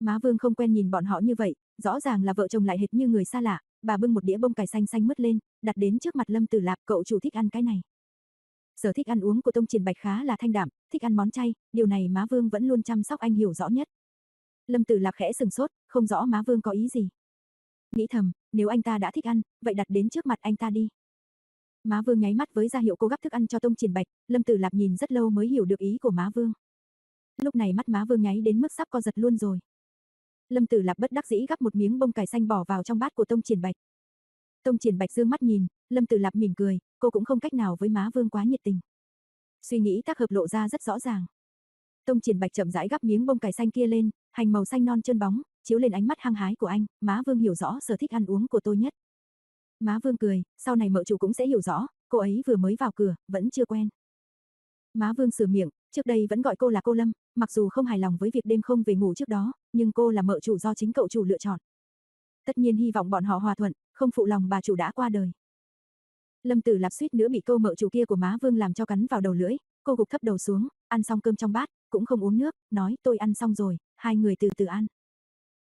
Má Vương không quen nhìn bọn họ như vậy, rõ ràng là vợ chồng lại hệt như người xa lạ, bà bưng một đĩa bông cải xanh xanh mứt lên, đặt đến trước mặt Lâm Tử Lạp, cậu chủ thích ăn cái này. Sở thích ăn uống của Tông Triển Bạch khá là thanh đạm, thích ăn món chay, điều này má Vương vẫn luôn chăm sóc anh hiểu rõ nhất. Lâm Tử Lạp khẽ sừng sốt, không rõ má Vương có ý gì. Nghĩ thầm, nếu anh ta đã thích ăn, vậy đặt đến trước mặt anh ta đi. Má Vương nháy mắt với ra hiệu cô gắp thức ăn cho Tông Triển Bạch, Lâm Tử Lạp nhìn rất lâu mới hiểu được ý của má Vương. Lúc này mắt má Vương nháy đến mức sắp co giật luôn rồi. Lâm Tử Lạp bất đắc dĩ gắp một miếng bông cải xanh bỏ vào trong bát của Tông Triển Bạch. Tông Triển Bạch dương mắt nhìn, Lâm Tử Lạp mỉm cười, cô cũng không cách nào với má Vương quá nhiệt tình. Suy nghĩ tác hợp lộ ra rất rõ ràng. Tông Triển Bạch chậm rãi gắp miếng bông cải xanh kia lên, hành màu xanh non trơn bóng, chiếu lên ánh mắt hăng hái của anh, má Vương hiểu rõ sở thích ăn uống của tôi nhất. Má Vương cười, sau này mợ chủ cũng sẽ hiểu rõ, cô ấy vừa mới vào cửa, vẫn chưa quen. Má Vương sửa miệng, trước đây vẫn gọi cô là cô Lâm, mặc dù không hài lòng với việc đêm không về ngủ trước đó, nhưng cô là mợ chủ do chính cậu chủ lựa chọn. Tất nhiên hy vọng bọn họ hòa thuận, không phụ lòng bà chủ đã qua đời. Lâm Tử Lạp suýt nữa bị cô mợ chủ kia của má Vương làm cho cắn vào đầu lưỡi, cô gục thấp đầu xuống, ăn xong cơm trong bát, cũng không uống nước, nói tôi ăn xong rồi, hai người từ từ ăn.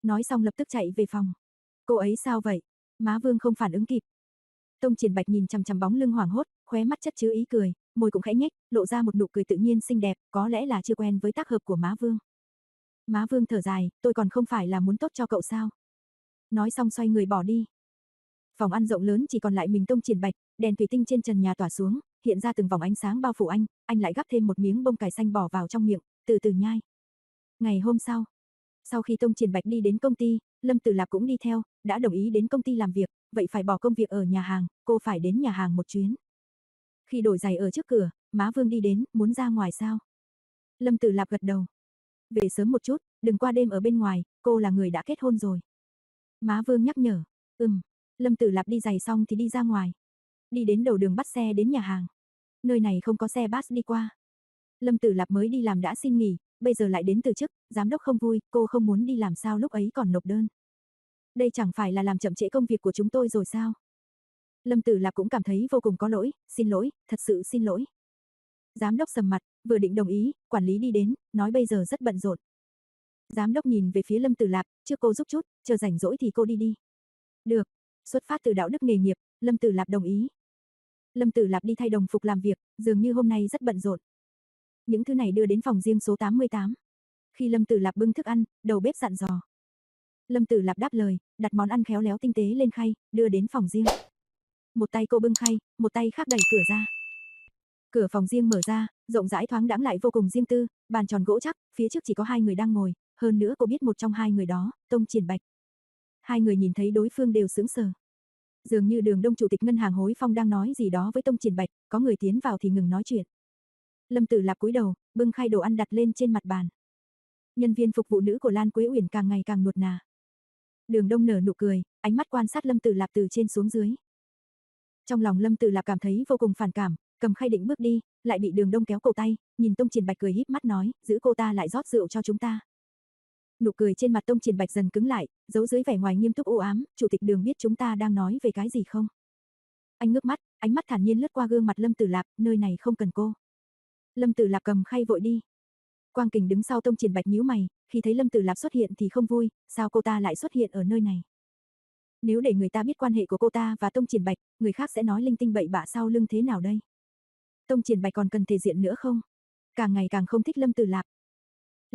Nói xong lập tức chạy về phòng. Cô ấy sao vậy? Má Vương không phản ứng kịp. Tông Triển Bạch nhìn chằm chằm bóng lưng hoảng hốt, khóe mắt chất chứa ý cười, môi cũng khẽ nhếch, lộ ra một nụ cười tự nhiên xinh đẹp, có lẽ là chưa quen với tác hợp của má Vương. Má Vương thở dài, tôi còn không phải là muốn tốt cho cậu sao? Nói xong xoay người bỏ đi. Phòng ăn rộng lớn chỉ còn lại mình Tông Triển Bạch, đèn thủy tinh trên trần nhà tỏa xuống, hiện ra từng vòng ánh sáng bao phủ anh, anh lại gắp thêm một miếng bông cải xanh bỏ vào trong miệng, từ từ nhai. Ngày hôm sau, sau khi Tông Triển Bạch đi đến công ty, Lâm Tử Lạp cũng đi theo, đã đồng ý đến công ty làm việc, vậy phải bỏ công việc ở nhà hàng, cô phải đến nhà hàng một chuyến. Khi đổi giày ở trước cửa, má Vương đi đến, muốn ra ngoài sao? Lâm Tử Lạp gật đầu. Về sớm một chút, đừng qua đêm ở bên ngoài, cô là người đã kết hôn rồi. Má Vương nhắc nhở, ừm, Lâm Tử Lạp đi giày xong thì đi ra ngoài. Đi đến đầu đường bắt xe đến nhà hàng. Nơi này không có xe bus đi qua. Lâm Tử Lạp mới đi làm đã xin nghỉ, bây giờ lại đến từ chức, giám đốc không vui, cô không muốn đi làm sao lúc ấy còn nộp đơn. Đây chẳng phải là làm chậm trễ công việc của chúng tôi rồi sao? Lâm Tử Lạp cũng cảm thấy vô cùng có lỗi, xin lỗi, thật sự xin lỗi. Giám đốc sầm mặt, vừa định đồng ý, quản lý đi đến, nói bây giờ rất bận rộn. Giám đốc nhìn về phía Lâm Tử Lạp, chưa cô giúp chút, chờ rảnh rỗi thì cô đi đi. Được, xuất phát từ đạo đức nghề nghiệp, Lâm Tử Lạp đồng ý. Lâm Tử Lạp đi thay đồng phục làm việc, dường như hôm nay rất bận rộn. Những thứ này đưa đến phòng riêng số 88. Khi Lâm Tử Lạp bưng thức ăn, đầu bếp dặn dò. Lâm Tử Lạp đáp lời, đặt món ăn khéo léo tinh tế lên khay, đưa đến phòng riêng. Một tay cô bưng khay, một tay khác đẩy cửa ra. Cửa phòng riêng mở ra, rộng rãi thoáng đãng lại vô cùng riêng tư, bàn tròn gỗ chắc, phía trước chỉ có hai người đang ngồi, hơn nữa cô biết một trong hai người đó, Tông Triển Bạch. Hai người nhìn thấy đối phương đều sững sờ. Dường như đường đông chủ tịch ngân hàng hối phong đang nói gì đó với Tông Triển Bạch, có người tiến vào thì ngừng nói chuyện. Lâm Tử Lạp cúi đầu, bưng khay đồ ăn đặt lên trên mặt bàn. Nhân viên phục vụ nữ của Lan Quế Uyển càng ngày càng nuột nà. Đường Đông nở nụ cười, ánh mắt quan sát Lâm Tử Lạp từ trên xuống dưới. Trong lòng Lâm Tử Lạp cảm thấy vô cùng phản cảm, cầm khay định bước đi, lại bị Đường Đông kéo cổ tay, nhìn Tông Triển Bạch cười híp mắt nói, giữ cô ta lại rót rượu cho chúng ta. Nụ cười trên mặt Tông Triển Bạch dần cứng lại, giấu dưới vẻ ngoài nghiêm túc u ám, chủ tịch Đường biết chúng ta đang nói về cái gì không? Anh ngước mắt, ánh mắt thản nhiên lướt qua gương mặt Lâm Tử Lạp, nơi này không cần cô. Lâm Tử Lạp cầm khay vội đi. Quang Kình đứng sau Tông Triển Bạch nhíu mày, khi thấy Lâm Tử Lạp xuất hiện thì không vui, sao cô ta lại xuất hiện ở nơi này? Nếu để người ta biết quan hệ của cô ta và Tông Triển Bạch, người khác sẽ nói linh tinh bậy bạ sau lưng thế nào đây? Tông Triển Bạch còn cần thể diện nữa không? Càng ngày càng không thích Lâm Tử Lạp.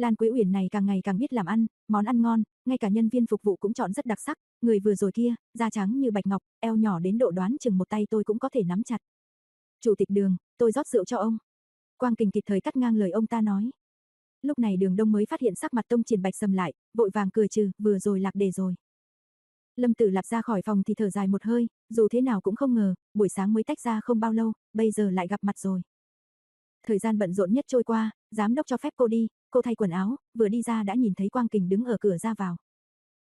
Lan Quế Uyển này càng ngày càng biết làm ăn, món ăn ngon, ngay cả nhân viên phục vụ cũng chọn rất đặc sắc, người vừa rồi kia, da trắng như bạch ngọc, eo nhỏ đến độ đoán chừng một tay tôi cũng có thể nắm chặt. Chủ tịch Đường, tôi rót rượu cho ông. Quang Kình kịp thời cắt ngang lời ông ta nói. Lúc này Đường Đông mới phát hiện sắc mặt Tông Triển Bạch sầm lại, vội vàng cười trừ, vừa rồi lạc đề rồi. Lâm Tử Lạp ra khỏi phòng thì thở dài một hơi, dù thế nào cũng không ngờ, buổi sáng mới tách ra không bao lâu, bây giờ lại gặp mặt rồi. Thời gian bận rộn nhất trôi qua, giám đốc cho phép cô đi, cô thay quần áo, vừa đi ra đã nhìn thấy Quang Kình đứng ở cửa ra vào.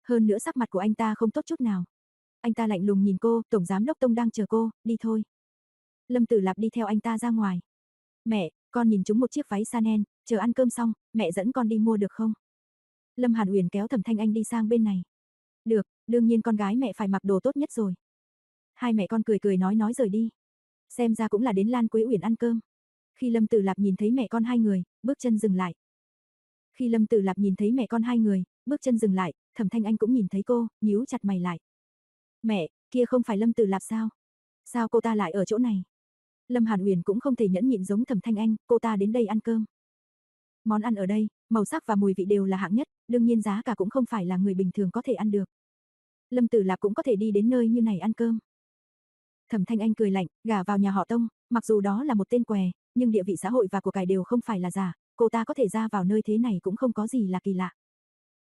Hơn nữa sắc mặt của anh ta không tốt chút nào. Anh ta lạnh lùng nhìn cô, tổng giám đốc Tông đang chờ cô, đi thôi. Lâm Tử Lạp đi theo anh ta ra ngoài. Mẹ, con nhìn chúng một chiếc váy Chanel, chờ ăn cơm xong, mẹ dẫn con đi mua được không? Lâm Hàn Uyển kéo Thẩm Thanh Anh đi sang bên này. Được, đương nhiên con gái mẹ phải mặc đồ tốt nhất rồi. Hai mẹ con cười cười nói nói rời đi. Xem ra cũng là đến Lan Quế Uyển ăn cơm. Khi Lâm Tử Lạp nhìn thấy mẹ con hai người, bước chân dừng lại. Khi Lâm Tử Lạp nhìn thấy mẹ con hai người, bước chân dừng lại, Thẩm Thanh Anh cũng nhìn thấy cô, nhíu chặt mày lại. Mẹ, kia không phải Lâm Tử Lạp sao? Sao cô ta lại ở chỗ này? Lâm Hàn Uyển cũng không thể nhẫn nhịn giống Thẩm Thanh Anh, cô ta đến đây ăn cơm. Món ăn ở đây, màu sắc và mùi vị đều là hạng nhất, đương nhiên giá cả cũng không phải là người bình thường có thể ăn được. Lâm Tử Lạp cũng có thể đi đến nơi như này ăn cơm. Thẩm Thanh Anh cười lạnh, gả vào nhà họ Tông, mặc dù đó là một tên què, nhưng địa vị xã hội và của cải đều không phải là giả, cô ta có thể ra vào nơi thế này cũng không có gì là kỳ lạ.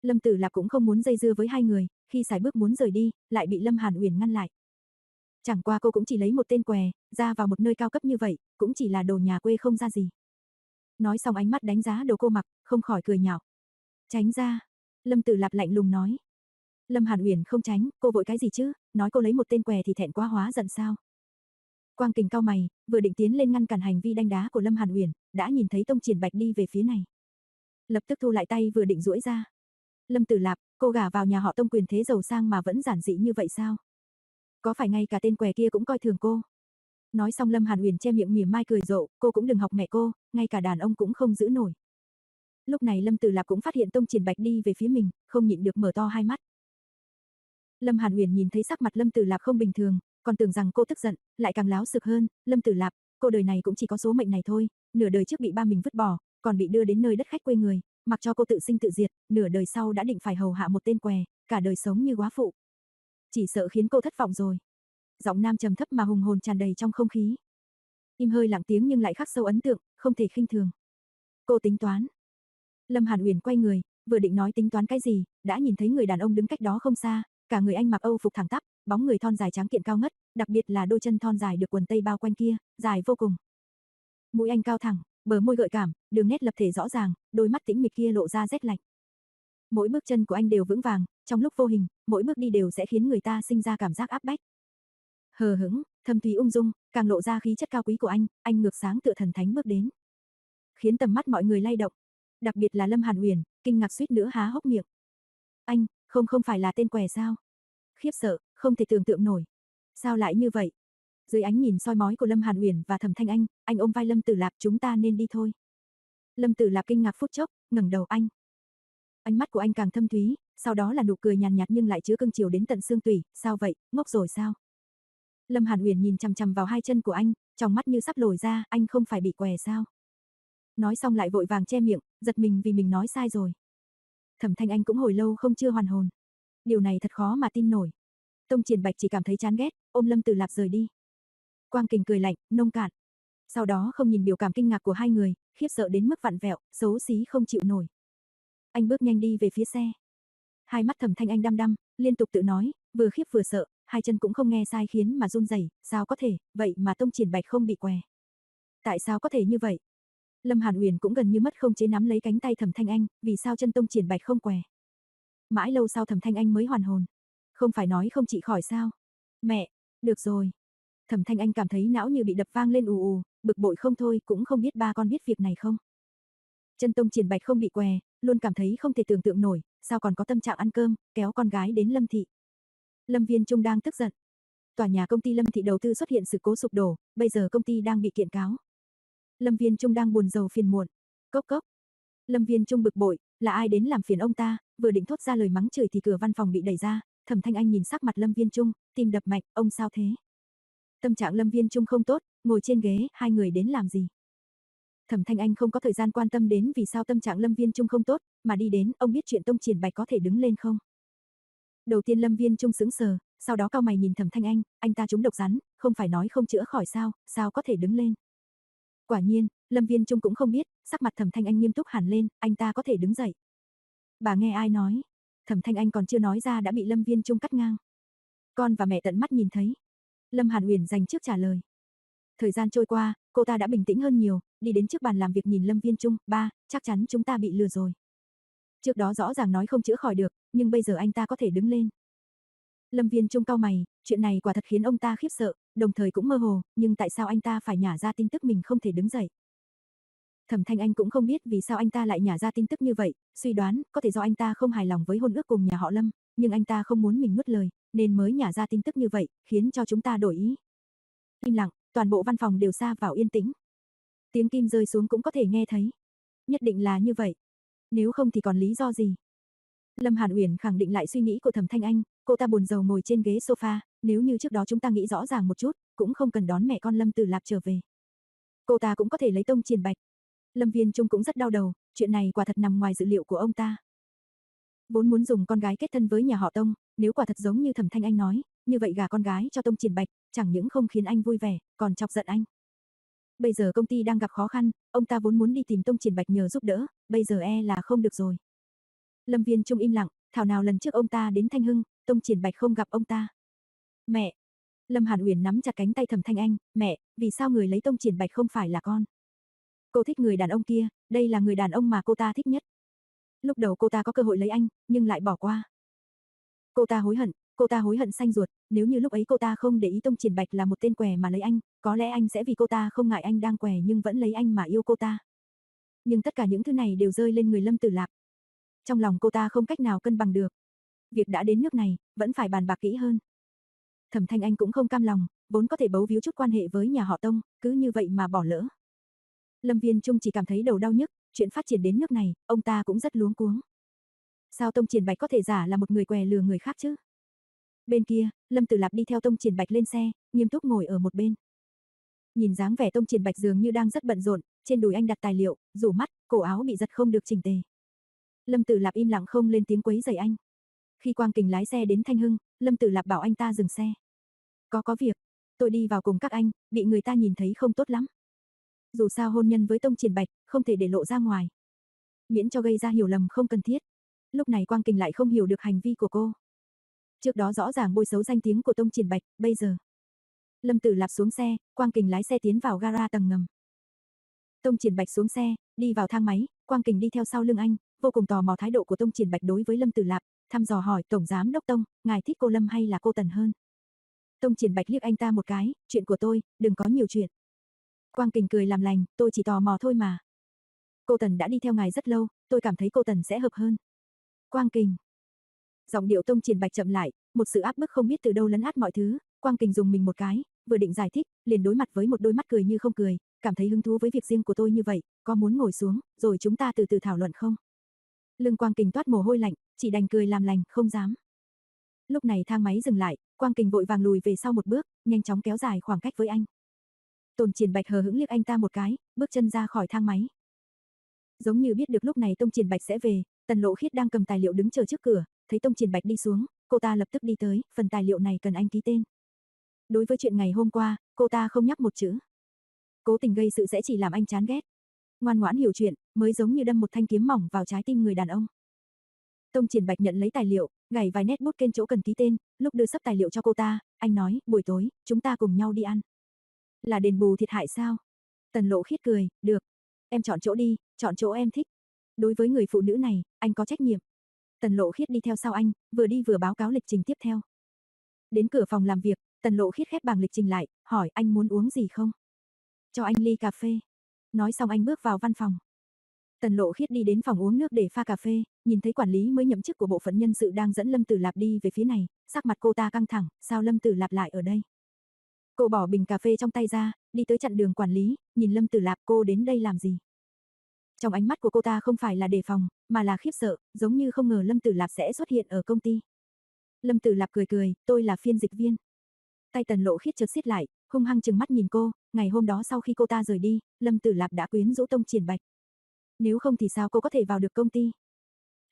Lâm Tử Lạp cũng không muốn dây dưa với hai người, khi xài bước muốn rời đi, lại bị Lâm Hàn Uyển ngăn lại. Chẳng qua cô cũng chỉ lấy một tên què, ra vào một nơi cao cấp như vậy, cũng chỉ là đồ nhà quê không ra gì. Nói xong ánh mắt đánh giá đồ cô mặc, không khỏi cười nhạo. Tránh ra. Lâm Tử Lạp lạnh lùng nói. Lâm Hàn Uyển không tránh, cô vội cái gì chứ, nói cô lấy một tên què thì thẹn quá hóa giận sao. Quang Kình cao mày, vừa định tiến lên ngăn cản hành vi đánh đá của Lâm Hàn Uyển, đã nhìn thấy Tông Triển Bạch đi về phía này. Lập tức thu lại tay vừa định duỗi ra. Lâm Tử Lạp, cô gả vào nhà họ Tông quyền thế giàu sang mà vẫn giản dị như vậy sao? Có phải ngay cả tên què kia cũng coi thường cô? Nói xong Lâm Hàn Uyển che miệng mỉa mai cười rộ, cô cũng đừng học mẹ cô, ngay cả đàn ông cũng không giữ nổi. Lúc này Lâm Tử Lạp cũng phát hiện Tông Triển Bạch đi về phía mình, không nhịn được mở to hai mắt. Lâm Hàn Uyển nhìn thấy sắc mặt Lâm Tử Lạp không bình thường, còn tưởng rằng cô tức giận, lại càng láo sực hơn, Lâm Tử Lạp, cô đời này cũng chỉ có số mệnh này thôi, nửa đời trước bị ba mình vứt bỏ, còn bị đưa đến nơi đất khách quê người, mặc cho cô tự sinh tự diệt, nửa đời sau đã định phải hầu hạ một tên què, cả đời sống như quá phụ. Chỉ sợ khiến cô thất vọng rồi. Giọng nam trầm thấp mà hùng hồn tràn đầy trong không khí. Im hơi lặng tiếng nhưng lại khắc sâu ấn tượng, không thể khinh thường. Cô tính toán. Lâm Hàn Uyển quay người, vừa định nói tính toán cái gì, đã nhìn thấy người đàn ông đứng cách đó không xa, cả người anh mặc Âu phục thẳng tắp, bóng người thon dài trắng kiện cao ngất, đặc biệt là đôi chân thon dài được quần tây bao quanh kia, dài vô cùng. Mũi anh cao thẳng, bờ môi gợi cảm, đường nét lập thể rõ ràng, đôi mắt tĩnh mịch kia lộ ra rét lạnh. Mỗi bước chân của anh đều vững vàng, trong lúc vô hình, mỗi bước đi đều sẽ khiến người ta sinh ra cảm giác áp bách. Hờ hững, thâm thúy ung dung, càng lộ ra khí chất cao quý của anh, anh ngược sáng tựa thần thánh bước đến. Khiến tầm mắt mọi người lay động, đặc biệt là Lâm Hàn Uyển, kinh ngạc suýt nữa há hốc miệng. Anh, không không phải là tên què sao? Khiếp sợ, không thể tưởng tượng nổi. Sao lại như vậy? Dưới ánh nhìn soi mói của Lâm Hàn Uyển và Thẩm Thanh Anh, anh ôm vai Lâm Tử Lạp, chúng ta nên đi thôi. Lâm Tử Lạp kinh ngạc phút chốc, ngẩng đầu anh. Ánh mắt của anh càng thâm thúy, sau đó là nụ cười nhàn nhạt nhưng lại chứa cưng chiều đến tận xương tủy, sao vậy, ngốc rồi sao? Lâm Hàn Uyển nhìn chằm chằm vào hai chân của anh, trong mắt như sắp lồi ra, anh không phải bị què sao? Nói xong lại vội vàng che miệng, giật mình vì mình nói sai rồi. Thẩm Thanh Anh cũng hồi lâu không chưa hoàn hồn. Điều này thật khó mà tin nổi. Tông Triển Bạch chỉ cảm thấy chán ghét, ôm Lâm Tử Lạp rời đi. Quang Kình cười lạnh, nông cạn. Sau đó không nhìn biểu cảm kinh ngạc của hai người, khiếp sợ đến mức vặn vẹo, xấu xí không chịu nổi. Anh bước nhanh đi về phía xe. Hai mắt Thẩm Thanh Anh đăm đăm, liên tục tự nói, vừa khiếp vừa sợ, hai chân cũng không nghe sai khiến mà run rẩy, sao có thể, vậy mà Tông Triển Bạch không bị què. Tại sao có thể như vậy? Lâm Hàn Uyển cũng gần như mất không chế nắm lấy cánh tay Thẩm Thanh Anh, vì sao chân Tông Triển Bạch không què. Mãi lâu sau Thẩm Thanh Anh mới hoàn hồn. Không phải nói không chị khỏi sao? Mẹ, được rồi. Thẩm Thanh Anh cảm thấy não như bị đập vang lên ù ù, bực bội không thôi, cũng không biết ba con biết việc này không. Chân Tông Triển Bạch không bị què, luôn cảm thấy không thể tưởng tượng nổi, sao còn có tâm trạng ăn cơm, kéo con gái đến Lâm thị. Lâm Viên Trung đang tức giận. Tòa nhà công ty Lâm thị đầu tư xuất hiện sự cố sụp đổ, bây giờ công ty đang bị kiện cáo. Lâm Viên Trung đang buồn rầu phiền muộn. Cốc cốc. Lâm Viên Trung bực bội, là ai đến làm phiền ông ta, vừa định thốt ra lời mắng chửi thì cửa văn phòng bị đẩy ra, Thẩm Thanh Anh nhìn sắc mặt Lâm Viên Trung, tim đập mạnh, ông sao thế? Tâm trạng Lâm Viên Trung không tốt, ngồi trên ghế, hai người đến làm gì? Thẩm Thanh Anh không có thời gian quan tâm đến vì sao tâm trạng Lâm Viên Trung không tốt, mà đi đến, ông biết chuyện Tông Triển Bạch có thể đứng lên không? Đầu tiên Lâm Viên Trung sững sờ, sau đó cao mày nhìn Thẩm Thanh Anh, anh ta trúng độc rắn, không phải nói không chữa khỏi sao, sao có thể đứng lên? Quả nhiên, Lâm Viên Trung cũng không biết, sắc mặt Thẩm Thanh Anh nghiêm túc hẳn lên, anh ta có thể đứng dậy. Bà nghe ai nói? Thẩm Thanh Anh còn chưa nói ra đã bị Lâm Viên Trung cắt ngang. Con và mẹ tận mắt nhìn thấy. Lâm Hàn Uyển dành trước trả lời. Thời gian trôi qua, cô ta đã bình tĩnh hơn nhiều, đi đến trước bàn làm việc nhìn Lâm Viên Trung, ba, chắc chắn chúng ta bị lừa rồi. Trước đó rõ ràng nói không chữa khỏi được, nhưng bây giờ anh ta có thể đứng lên. Lâm Viên Trung cao mày, chuyện này quả thật khiến ông ta khiếp sợ, đồng thời cũng mơ hồ, nhưng tại sao anh ta phải nhả ra tin tức mình không thể đứng dậy. Thẩm Thanh Anh cũng không biết vì sao anh ta lại nhả ra tin tức như vậy, suy đoán có thể do anh ta không hài lòng với hôn ước cùng nhà họ Lâm, nhưng anh ta không muốn mình nuốt lời, nên mới nhả ra tin tức như vậy, khiến cho chúng ta đổi ý. Im lặng, toàn bộ văn phòng đều xa vào yên tĩnh. Tiếng kim rơi xuống cũng có thể nghe thấy. Nhất định là như vậy. Nếu không thì còn lý do gì? Lâm Hàn Uyển khẳng định lại suy nghĩ của Thẩm Thanh Anh, cô ta buồn rầu ngồi trên ghế sofa, nếu như trước đó chúng ta nghĩ rõ ràng một chút, cũng không cần đón mẹ con Lâm Tử Lạp trở về. Cô ta cũng có thể lấy tông triển bạch. Lâm Viên Trung cũng rất đau đầu, chuyện này quả thật nằm ngoài dự liệu của ông ta. Vốn muốn dùng con gái kết thân với nhà họ Tông, nếu quả thật giống như Thẩm Thanh Anh nói, như vậy gả con gái cho Tông Triển Bạch, chẳng những không khiến anh vui vẻ, còn chọc giận anh. Bây giờ công ty đang gặp khó khăn, ông ta vốn muốn đi tìm Tông Triển Bạch nhờ giúp đỡ, bây giờ e là không được rồi. Lâm Viên Trung im lặng, thảo nào lần trước ông ta đến Thanh Hưng, Tông Triển Bạch không gặp ông ta. Mẹ! Lâm Hàn Uyển nắm chặt cánh tay Thẩm Thanh Anh, mẹ, vì sao người lấy Tông Triển Bạch không phải là con? Cô thích người đàn ông kia, đây là người đàn ông mà cô ta thích nhất. Lúc đầu cô ta có cơ hội lấy anh, nhưng lại bỏ qua. Cô ta hối hận, cô ta hối hận xanh ruột, nếu như lúc ấy cô ta không để ý Tông Triển Bạch là một tên què mà lấy anh, có lẽ anh sẽ vì cô ta không ngại anh đang què nhưng vẫn lấy anh mà yêu cô ta. Nhưng tất cả những thứ này đều rơi lên người Lâm Tử Lạp. Trong lòng cô ta không cách nào cân bằng được. Việc đã đến nước này, vẫn phải bàn bạc kỹ hơn. Thẩm Thanh Anh cũng không cam lòng, vốn có thể bấu víu chút quan hệ với nhà họ Tông, cứ như vậy mà bỏ lỡ. Lâm Viên Trung chỉ cảm thấy đầu đau nhức, chuyện phát triển đến nước này, ông ta cũng rất luống cuống. Sao Tông Triển Bạch có thể giả là một người què lừa người khác chứ? Bên kia, Lâm Tử Lạp đi theo Tông Triển Bạch lên xe, nghiêm túc ngồi ở một bên. Nhìn dáng vẻ Tông Triển Bạch dường như đang rất bận rộn, trên đùi anh đặt tài liệu, rủ mắt, cổ áo bị giật không được chỉnh tề. Lâm Tử Lạp im lặng không lên tiếng quấy rầy anh. Khi Quang Kình lái xe đến Thanh Hưng, Lâm Tử Lạp bảo anh ta dừng xe. Có có việc, tôi đi vào cùng các anh, bị người ta nhìn thấy không tốt lắm. Dù sao hôn nhân với Tông Triển Bạch, không thể để lộ ra ngoài. Miễn cho gây ra hiểu lầm không cần thiết. Lúc này Quang Kình lại không hiểu được hành vi của cô. Trước đó rõ ràng bôi xấu danh tiếng của Tông Triển Bạch, bây giờ. Lâm Tử Lạp xuống xe, Quang Kình lái xe tiến vào gara tầng ngầm. Tông Triển Bạch xuống xe, đi vào thang máy, Quang Kình đi theo sau lưng anh, vô cùng tò mò thái độ của Tông Triển Bạch đối với Lâm Tử Lạp, thăm dò hỏi Tổng Giám Đốc Tông, ngài thích cô Lâm hay là cô Tần hơn? Tông Triển Bạch liếc anh ta một cái, chuyện của tôi, đừng có nhiều chuyện. Quang Kình cười làm lành, tôi chỉ tò mò thôi mà. Cô Tần đã đi theo ngài rất lâu, tôi cảm thấy cô Tần sẽ hợp hơn. Quang Kình. Giọng điệu Tông Triển Bạch chậm lại, một sự áp bức không biết từ đâu lấn át mọi thứ, Quang Kình dùng mình một cái, vừa định giải thích, liền đối mặt với một đôi mắt cười như không cười, cảm thấy hứng thú với việc riêng của tôi như vậy, có muốn ngồi xuống, rồi chúng ta từ từ thảo luận không? Lưng Quang Kình toát mồ hôi lạnh, chỉ đành cười làm lành, không dám. Lúc này thang máy dừng lại, Quang Kình vội vàng lùi về sau một bước, nhanh chóng kéo dài khoảng cách với anh. Tôn Triển Bạch hờ hững liếc anh ta một cái, bước chân ra khỏi thang máy. Giống như biết được lúc này Tông Triển Bạch sẽ về, Tần Lộ Khiết đang cầm tài liệu đứng chờ trước cửa, thấy Tông Triển Bạch đi xuống, cô ta lập tức đi tới, phần tài liệu này cần anh ký tên. Đối với chuyện ngày hôm qua, cô ta không nhắc một chữ. Cố tình gây sự sẽ chỉ làm anh chán ghét. Ngoan ngoãn hiểu chuyện, mới giống như đâm một thanh kiếm mỏng vào trái tim người đàn ông. Tông Triển Bạch nhận lấy tài liệu, gảy vài nét bút kênh chỗ cần ký tên, lúc đưa sắp tài liệu cho cô ta, anh nói, buổi tối, chúng ta cùng nhau đi ăn. Là đền bù thiệt hại sao? Tần Lộ Khiết cười, được. Em chọn chỗ đi, chọn chỗ em thích. Đối với người phụ nữ này, anh có trách nhiệm. Tần Lộ Khiết đi theo sau anh, vừa đi vừa báo cáo lịch trình tiếp theo. Đến cửa phòng làm việc, Tần Lộ Khiết khép bảng lịch trình lại, hỏi anh muốn uống gì không? Cho anh ly cà phê. Nói xong anh bước vào văn phòng. Tần Lộ Khiết đi đến phòng uống nước để pha cà phê, nhìn thấy quản lý mới nhậm chức của bộ phận nhân sự đang dẫn Lâm Tử Lạp đi về phía này, sắc mặt cô ta căng thẳng, sao Lâm Tử Lạp lại ở đây? Cô bỏ bình cà phê trong tay ra, đi tới chặn đường quản lý, nhìn Lâm Tử Lạp cô đến đây làm gì? Trong ánh mắt của cô ta không phải là đề phòng, mà là khiếp sợ, giống như không ngờ Lâm Tử Lạp sẽ xuất hiện ở công ty. Lâm Tử Lạp cười cười, tôi là phiên dịch viên. Tay Tần Lộ Khiết chợt siết lại, hung hăng chừng mắt nhìn cô, ngày hôm đó sau khi cô ta rời đi, Lâm Tử Lạp đã quyến rũ Tông Triển Bạch. Nếu không thì sao cô có thể vào được công ty?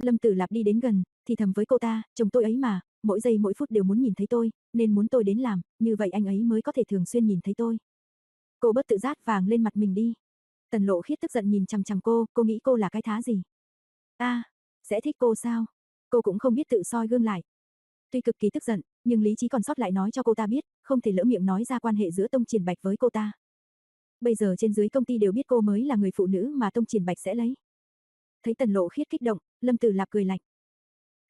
Lâm Tử Lạp đi đến gần, thì thầm với cô ta, chồng tôi ấy mà, mỗi giây mỗi phút đều muốn nhìn thấy tôi, nên muốn tôi đến làm, như vậy anh ấy mới có thể thường xuyên nhìn thấy tôi. Cô bớt tự giác vàng lên mặt mình đi. Tần Lộ Khiết tức giận nhìn chằm chằm cô, cô nghĩ cô là cái thá gì? A, sẽ thích cô sao? Cô cũng không biết tự soi gương lại. Tuy cực kỳ tức giận, nhưng lý trí còn sót lại nói cho cô ta biết, không thể lỡ miệng nói ra quan hệ giữa Tông Triển Bạch với cô ta. Bây giờ trên dưới công ty đều biết cô mới là người phụ nữ mà Tông Triển Bạch sẽ lấy. Thấy Tần Lộ Khiết kích động, Lâm Tử Lạp cười lạnh.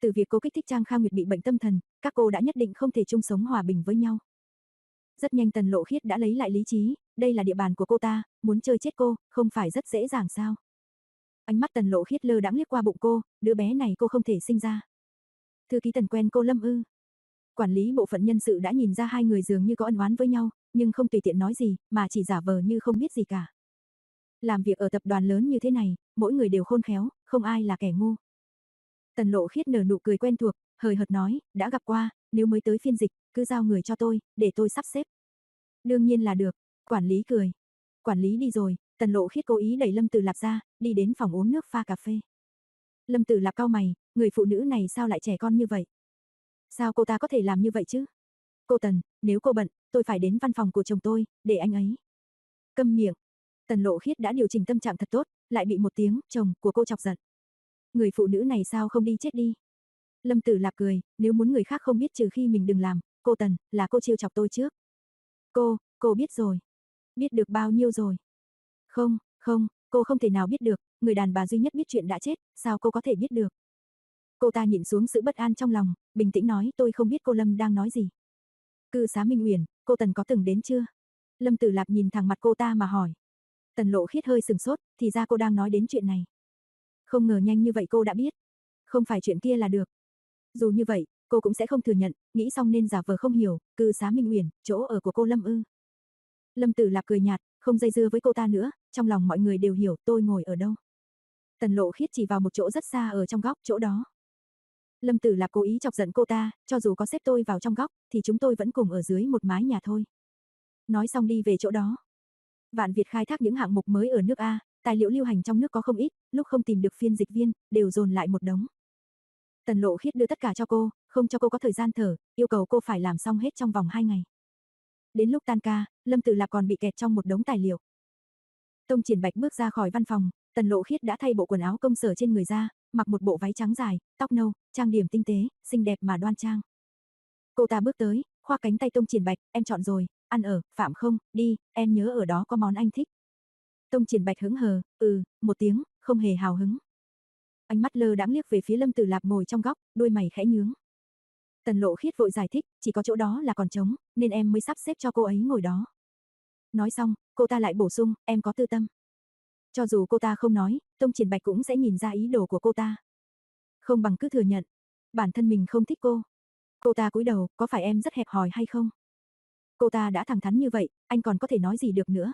Từ việc cô kích thích Trang Kha Nguyệt bị bệnh tâm thần, các cô đã nhất định không thể chung sống hòa bình với nhau. Rất nhanh Tần Lộ Khiết đã lấy lại lý trí, đây là địa bàn của cô ta, muốn chơi chết cô, không phải rất dễ dàng sao? Ánh mắt Tần Lộ Khiết lơ đãng liếc qua bụng cô, đứa bé này cô không thể sinh ra. Thư ký Tần quen cô Lâm ư? Quản lý bộ phận nhân sự đã nhìn ra hai người dường như có ân oán với nhau, nhưng không tùy tiện nói gì, mà chỉ giả vờ như không biết gì cả. Làm việc ở tập đoàn lớn như thế này, mỗi người đều khôn khéo, không ai là kẻ ngu. Tần lộ khiết nở nụ cười quen thuộc, hời hợt nói, đã gặp qua, nếu mới tới phiên dịch, cứ giao người cho tôi, để tôi sắp xếp. Đương nhiên là được, quản lý cười. Quản lý đi rồi, tần lộ khiết cố ý đẩy Lâm Tử Lạp ra, đi đến phòng uống nước pha cà phê. Lâm Tử Lạp cao mày, người phụ nữ này sao lại trẻ con như vậy? Sao cô ta có thể làm như vậy chứ? Cô Tần, nếu cô bận, tôi phải đến văn phòng của chồng tôi, để anh ấy. Câm miệng. Tần lộ khiết đã điều chỉnh tâm trạng thật tốt, lại bị một tiếng, chồng, của cô chọc giận. Người phụ nữ này sao không đi chết đi? Lâm Tử Lạp cười, nếu muốn người khác không biết trừ khi mình đừng làm, cô Tần, là cô chiêu chọc tôi trước. Cô, cô biết rồi. Biết được bao nhiêu rồi? Không, không, cô không thể nào biết được, người đàn bà duy nhất biết chuyện đã chết, sao cô có thể biết được? Cô ta nhìn xuống sự bất an trong lòng, bình tĩnh nói tôi không biết cô Lâm đang nói gì. Cư xá Minh Uyển, cô Tần có từng đến chưa? Lâm Tử Lạp nhìn thẳng mặt cô ta mà hỏi. Tần Lộ Khiết hơi sừng sốt, thì ra cô đang nói đến chuyện này. Không ngờ nhanh như vậy cô đã biết. Không phải chuyện kia là được. Dù như vậy, cô cũng sẽ không thừa nhận, nghĩ xong nên giả vờ không hiểu, cư xá Minh Uyển, chỗ ở của cô Lâm ư. Lâm Tử Lạp cười nhạt, không dây dưa với cô ta nữa, trong lòng mọi người đều hiểu tôi ngồi ở đâu. Tần Lộ Khiết chỉ vào một chỗ rất xa ở trong góc chỗ đó. Lâm Tử Lạp cố ý chọc giận cô ta, cho dù có xếp tôi vào trong góc, thì chúng tôi vẫn cùng ở dưới một mái nhà thôi. Nói xong đi về chỗ đó. Vạn Việt khai thác những hạng mục mới ở nước A, tài liệu lưu hành trong nước có không ít, lúc không tìm được phiên dịch viên, đều dồn lại một đống. Tần Lộ Khiết đưa tất cả cho cô, không cho cô có thời gian thở, yêu cầu cô phải làm xong hết trong vòng 2 ngày. Đến lúc tan ca, Lâm Tử Lạc còn bị kẹt trong một đống tài liệu. Tông Triển Bạch bước ra khỏi văn phòng, Tần Lộ Khiết đã thay bộ quần áo công sở trên người ra, mặc một bộ váy trắng dài, tóc nâu, trang điểm tinh tế, xinh đẹp mà đoan trang. Cô ta bước tới, khoa cánh tay Tông Triển Bạch, em chọn rồi, ăn ở, phạm không, đi, em nhớ ở đó có món anh thích. Tông Triển Bạch hứng hờ, ừ, một tiếng, không hề hào hứng. Ánh mắt lơ đãng liếc về phía Lâm Tử Lạp ngồi trong góc, đôi mày khẽ nhướng. Tần Lộ Khiết vội giải thích, chỉ có chỗ đó là còn trống, nên em mới sắp xếp cho cô ấy ngồi đó. Nói xong, cô ta lại bổ sung, em có tư tâm. Cho dù cô ta không nói, Tông Triển Bạch cũng sẽ nhìn ra ý đồ của cô ta. Không bằng cứ thừa nhận, bản thân mình không thích cô. Cô ta cúi đầu, có phải em rất hẹp hòi hay không? Cô ta đã thẳng thắn như vậy, anh còn có thể nói gì được nữa?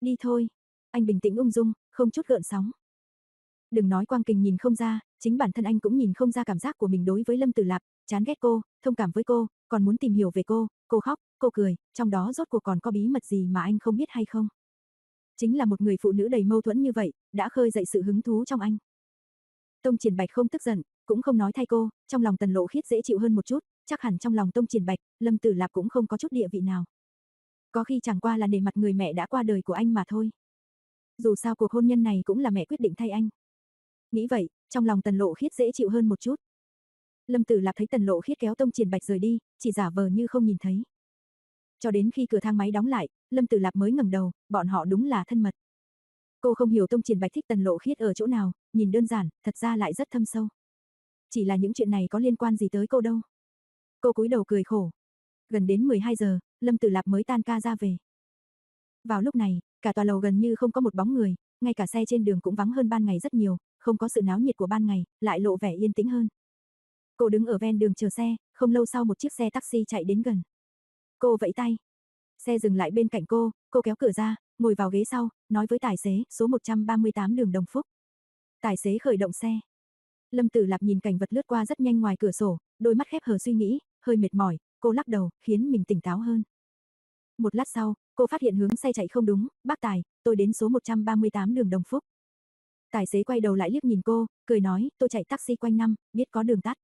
Đi thôi. Anh bình tĩnh ung dung, không chút gợn sóng. Đừng nói Quang Kình nhìn không ra, chính bản thân anh cũng nhìn không ra cảm giác của mình đối với Lâm Tử Lạp, chán ghét cô, thông cảm với cô, còn muốn tìm hiểu về cô, cô khóc, cô cười, trong đó rốt cuộc còn có bí mật gì mà anh không biết hay không? Chính là một người phụ nữ đầy mâu thuẫn như vậy, đã khơi dậy sự hứng thú trong anh. Tông Triển Bạch không tức giận, cũng không nói thay cô, trong lòng Tần Lộ Khiết dễ chịu hơn một chút, chắc hẳn trong lòng Tông Triển Bạch, Lâm Tử Lạp cũng không có chút địa vị nào. Có khi chẳng qua là nể mặt người mẹ đã qua đời của anh mà thôi. Dù sao cuộc hôn nhân này cũng là mẹ quyết định thay anh. Nghĩ vậy, trong lòng Tần Lộ Khiết dễ chịu hơn một chút. Lâm Tử Lạp thấy Tần Lộ Khiết kéo Tông Triển Bạch rời đi, chỉ giả vờ như không nhìn thấy. Cho đến khi cửa thang máy đóng lại, Lâm Tử Lạp mới ngẩng đầu, bọn họ đúng là thân mật. Cô không hiểu Tông Triển Bạch thích Tần Lộ Khiết ở chỗ nào, nhìn đơn giản, thật ra lại rất thâm sâu. Chỉ là những chuyện này có liên quan gì tới cô đâu. Cô cúi đầu cười khổ. Gần đến 12 giờ, Lâm Tử Lạp mới tan ca ra về. Vào lúc này, cả tòa lầu gần như không có một bóng người, ngay cả xe trên đường cũng vắng hơn ban ngày rất nhiều, không có sự náo nhiệt của ban ngày, lại lộ vẻ yên tĩnh hơn. Cô đứng ở ven đường chờ xe, không lâu sau một chiếc xe taxi chạy đến gần. Cô vẫy tay. Xe dừng lại bên cạnh cô, cô kéo cửa ra, ngồi vào ghế sau, nói với tài xế, số 138 đường Đồng Phúc. Tài xế khởi động xe. Lâm Tử Lạp nhìn cảnh vật lướt qua rất nhanh ngoài cửa sổ, đôi mắt khép hờ suy nghĩ, hơi mệt mỏi, cô lắc đầu, khiến mình tỉnh táo hơn. Một lát sau, cô phát hiện hướng xe chạy không đúng, bác Tài, tôi đến số 138 đường Đồng Phúc. Tài xế quay đầu lại liếc nhìn cô, cười nói, tôi chạy taxi quanh năm, biết có đường tắt.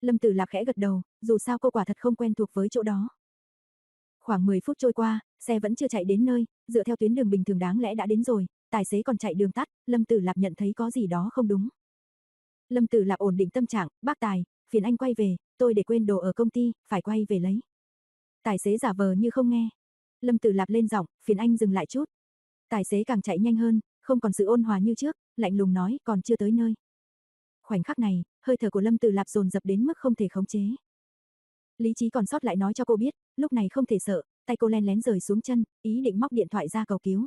Lâm Tử Lạp khẽ gật đầu, dù sao cô quả thật không quen thuộc với chỗ đó. Khoảng 10 phút trôi qua, xe vẫn chưa chạy đến nơi, dựa theo tuyến đường bình thường đáng lẽ đã đến rồi, tài xế còn chạy đường tắt, Lâm Tử Lạp nhận thấy có gì đó không đúng. Lâm Tử Lạp ổn định tâm trạng, bác tài, phiền anh quay về, tôi để quên đồ ở công ty, phải quay về lấy. Tài xế giả vờ như không nghe. Lâm Tử Lạp lên giọng, phiền anh dừng lại chút. Tài xế càng chạy nhanh hơn, không còn sự ôn hòa như trước, lạnh lùng nói, còn chưa tới nơi. Khoảnh khắc này, hơi thở của Lâm Tử Lạp dồn dập đến mức không thể khống chế. Lý trí còn sót lại nói cho cô biết, lúc này không thể sợ, tay cô len lén rời xuống chân, ý định móc điện thoại ra cầu cứu.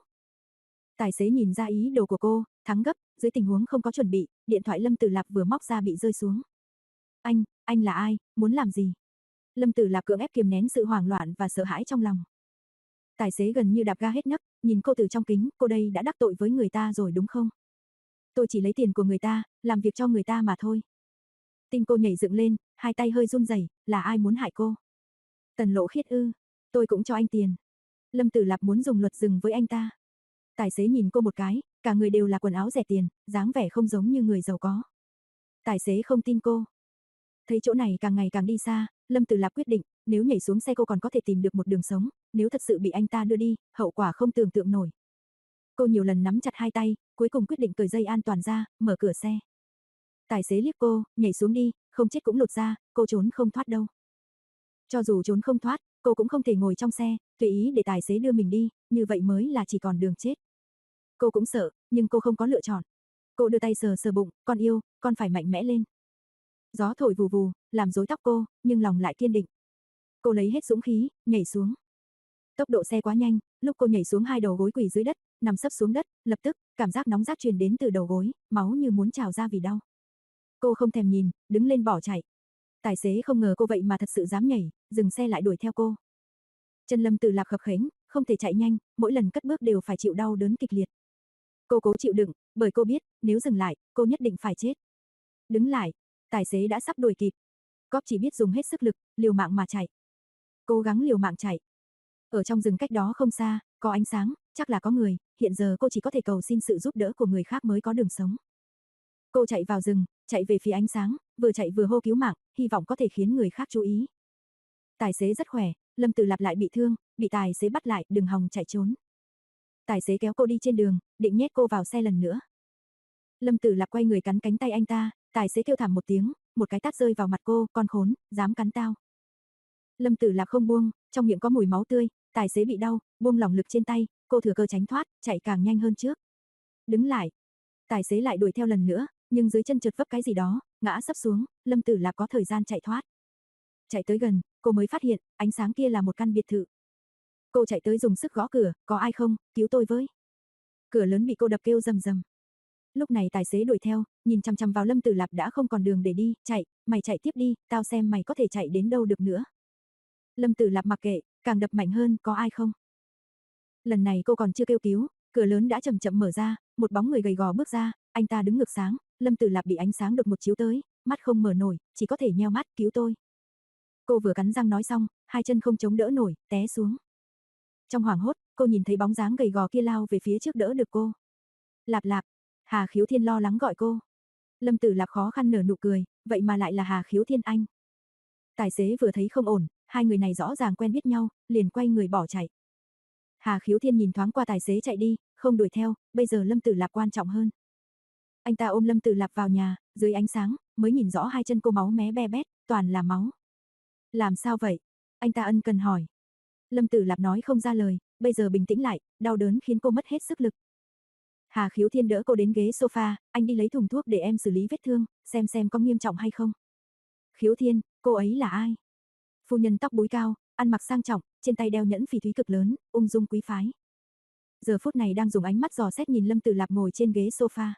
Tài xế nhìn ra ý đồ của cô, thắng gấp, dưới tình huống không có chuẩn bị, điện thoại Lâm Tử Lạp vừa móc ra bị rơi xuống. Anh, anh là ai, muốn làm gì? Lâm Tử Lạp cưỡng ép kiềm nén sự hoảng loạn và sợ hãi trong lòng. Tài xế gần như đạp ga hết nấc, nhìn cô từ trong kính, cô đây đã đắc tội với người ta rồi đúng không? Tôi chỉ lấy tiền của người ta, làm việc cho người ta mà thôi. Tim cô nhảy dựng lên, hai tay hơi run rẩy, là ai muốn hại cô? Tần lộ khiết ư, tôi cũng cho anh tiền. Lâm Tử Lạp muốn dùng luật dừng với anh ta. Tài xế nhìn cô một cái, cả người đều là quần áo rẻ tiền, dáng vẻ không giống như người giàu có. Tài xế không tin cô. Thấy chỗ này càng ngày càng đi xa, Lâm Tử Lạp quyết định, nếu nhảy xuống xe cô còn có thể tìm được một đường sống, nếu thật sự bị anh ta đưa đi, hậu quả không tưởng tượng nổi. Cô nhiều lần nắm chặt hai tay, cuối cùng quyết định cởi dây an toàn ra, mở cửa xe. Tài xế liếc cô, nhảy xuống đi, không chết cũng lột ra, cô trốn không thoát đâu. Cho dù trốn không thoát, cô cũng không thể ngồi trong xe, tùy ý để tài xế đưa mình đi, như vậy mới là chỉ còn đường chết. Cô cũng sợ, nhưng cô không có lựa chọn. Cô đưa tay sờ sờ bụng, con yêu, con phải mạnh mẽ lên. Gió thổi vù vù, làm rối tóc cô, nhưng lòng lại kiên định. Cô lấy hết dũng khí, nhảy xuống. Tốc độ xe quá nhanh, lúc cô nhảy xuống hai đầu gối quỳ dưới đất, nằm sấp xuống đất, lập tức, cảm giác nóng rát truyền đến từ đầu gối, máu như muốn trào ra vì đau. Cô không thèm nhìn, đứng lên bỏ chạy. Tài xế không ngờ cô vậy mà thật sự dám nhảy, dừng xe lại đuổi theo cô. Chân Lâm Tử lạc khập khểnh, không thể chạy nhanh, mỗi lần cất bước đều phải chịu đau đớn kịch liệt. Cô cố chịu đựng, bởi cô biết, nếu dừng lại, cô nhất định phải chết. Đứng lại, tài xế đã sắp đuổi kịp. Cóp chỉ biết dùng hết sức lực, liều mạng mà chạy. Cố gắng liều mạng chạy. Ở trong rừng cách đó không xa, có ánh sáng, chắc là có người, hiện giờ cô chỉ có thể cầu xin sự giúp đỡ của người khác mới có đường sống. Cô chạy vào rừng, chạy về phía ánh sáng, vừa chạy vừa hô cứu mạng, hy vọng có thể khiến người khác chú ý. Tài xế rất khỏe, Lâm Tử Lạp lại bị thương, bị tài xế bắt lại, đừng hòng chạy trốn. Tài xế kéo cô đi trên đường, định nhét cô vào xe lần nữa. Lâm Tử Lạp quay người cắn cánh tay anh ta, tài xế kêu thảm một tiếng, một cái tát rơi vào mặt cô, con khốn, dám cắn tao. Lâm Tử Lạp không buông, trong miệng có mùi máu tươi, tài xế bị đau, buông lỏng lực trên tay, cô thừa cơ tránh thoát, chạy càng nhanh hơn trước. Đứng lại. Tài xế lại đuổi theo lần nữa, nhưng dưới chân trượt vấp cái gì đó, ngã sấp xuống, Lâm Tử Lạp có thời gian chạy thoát. Chạy tới gần, cô mới phát hiện, ánh sáng kia là một căn biệt thự. Cô chạy tới dùng sức gõ cửa, có ai không, cứu tôi với. Cửa lớn bị cô đập kêu rầm rầm. Lúc này tài xế đuổi theo, nhìn chăm chăm vào Lâm Tử Lạp đã không còn đường để đi, chạy, mày chạy tiếp đi, tao xem mày có thể chạy đến đâu được nữa. Lâm Tử Lạp mặc kệ, càng đập mạnh hơn, có ai không? Lần này cô còn chưa kêu cứu, cửa lớn đã chậm chậm mở ra, một bóng người gầy gò bước ra, anh ta đứng ngược sáng, Lâm Tử Lạp bị ánh sáng đột một chiếu tới, mắt không mở nổi, chỉ có thể nheo mắt cứu tôi. Cô vừa cắn răng nói xong, hai chân không chống đỡ nổi, té xuống. Trong hoảng hốt, cô nhìn thấy bóng dáng gầy gò kia lao về phía trước đỡ được cô. Lạp lạp, Hà Khiếu Thiên lo lắng gọi cô. Lâm Tử Lạp khó khăn nở nụ cười, vậy mà lại là Hà Khiếu Thiên anh. Tài xế vừa thấy không ổn, hai người này rõ ràng quen biết nhau, liền quay người bỏ chạy. Hà Khiếu Thiên nhìn thoáng qua tài xế chạy đi, không đuổi theo, bây giờ Lâm Tử Lạp quan trọng hơn. Anh ta ôm Lâm Tử Lạp vào nhà, dưới ánh sáng, mới nhìn rõ hai chân cô máu mé be bét, toàn là máu. Làm sao vậy? Anh ta ân cần hỏi. Lâm Tử Lạp nói không ra lời, bây giờ bình tĩnh lại, đau đớn khiến cô mất hết sức lực. Hà Khiếu Thiên đỡ cô đến ghế sofa, anh đi lấy thùng thuốc để em xử lý vết thương, xem xem có nghiêm trọng hay không. Khiếu Thiên, cô ấy là ai? Phu nhân tóc búi cao, ăn mặc sang trọng, trên tay đeo nhẫn phỉ thúy cực lớn, ung dung quý phái. Giờ phút này đang dùng ánh mắt dò xét nhìn Lâm Tử Lạp ngồi trên ghế sofa.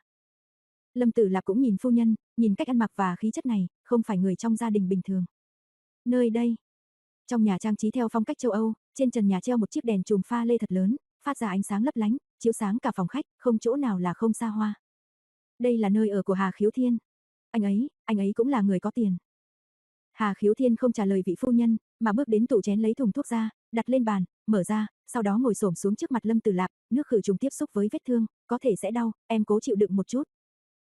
Lâm Tử Lạp cũng nhìn phu nhân, nhìn cách ăn mặc và khí chất này, không phải người trong gia đình bình thường. Nơi đây, trong nhà trang trí theo phong cách châu Âu, trên trần nhà treo một chiếc đèn chùm pha lê thật lớn, phát ra ánh sáng lấp lánh, chiếu sáng cả phòng khách, không chỗ nào là không xa hoa. Đây là nơi ở của Hà Khiếu Thiên. Anh ấy, anh ấy cũng là người có tiền. Hà Khiếu Thiên không trả lời vị phu nhân, mà bước đến tủ chén lấy thùng thuốc ra, đặt lên bàn, mở ra, sau đó ngồi xổm xuống trước mặt Lâm Tử Lạp, nước khử trùng tiếp xúc với vết thương, có thể sẽ đau, em cố chịu đựng một chút.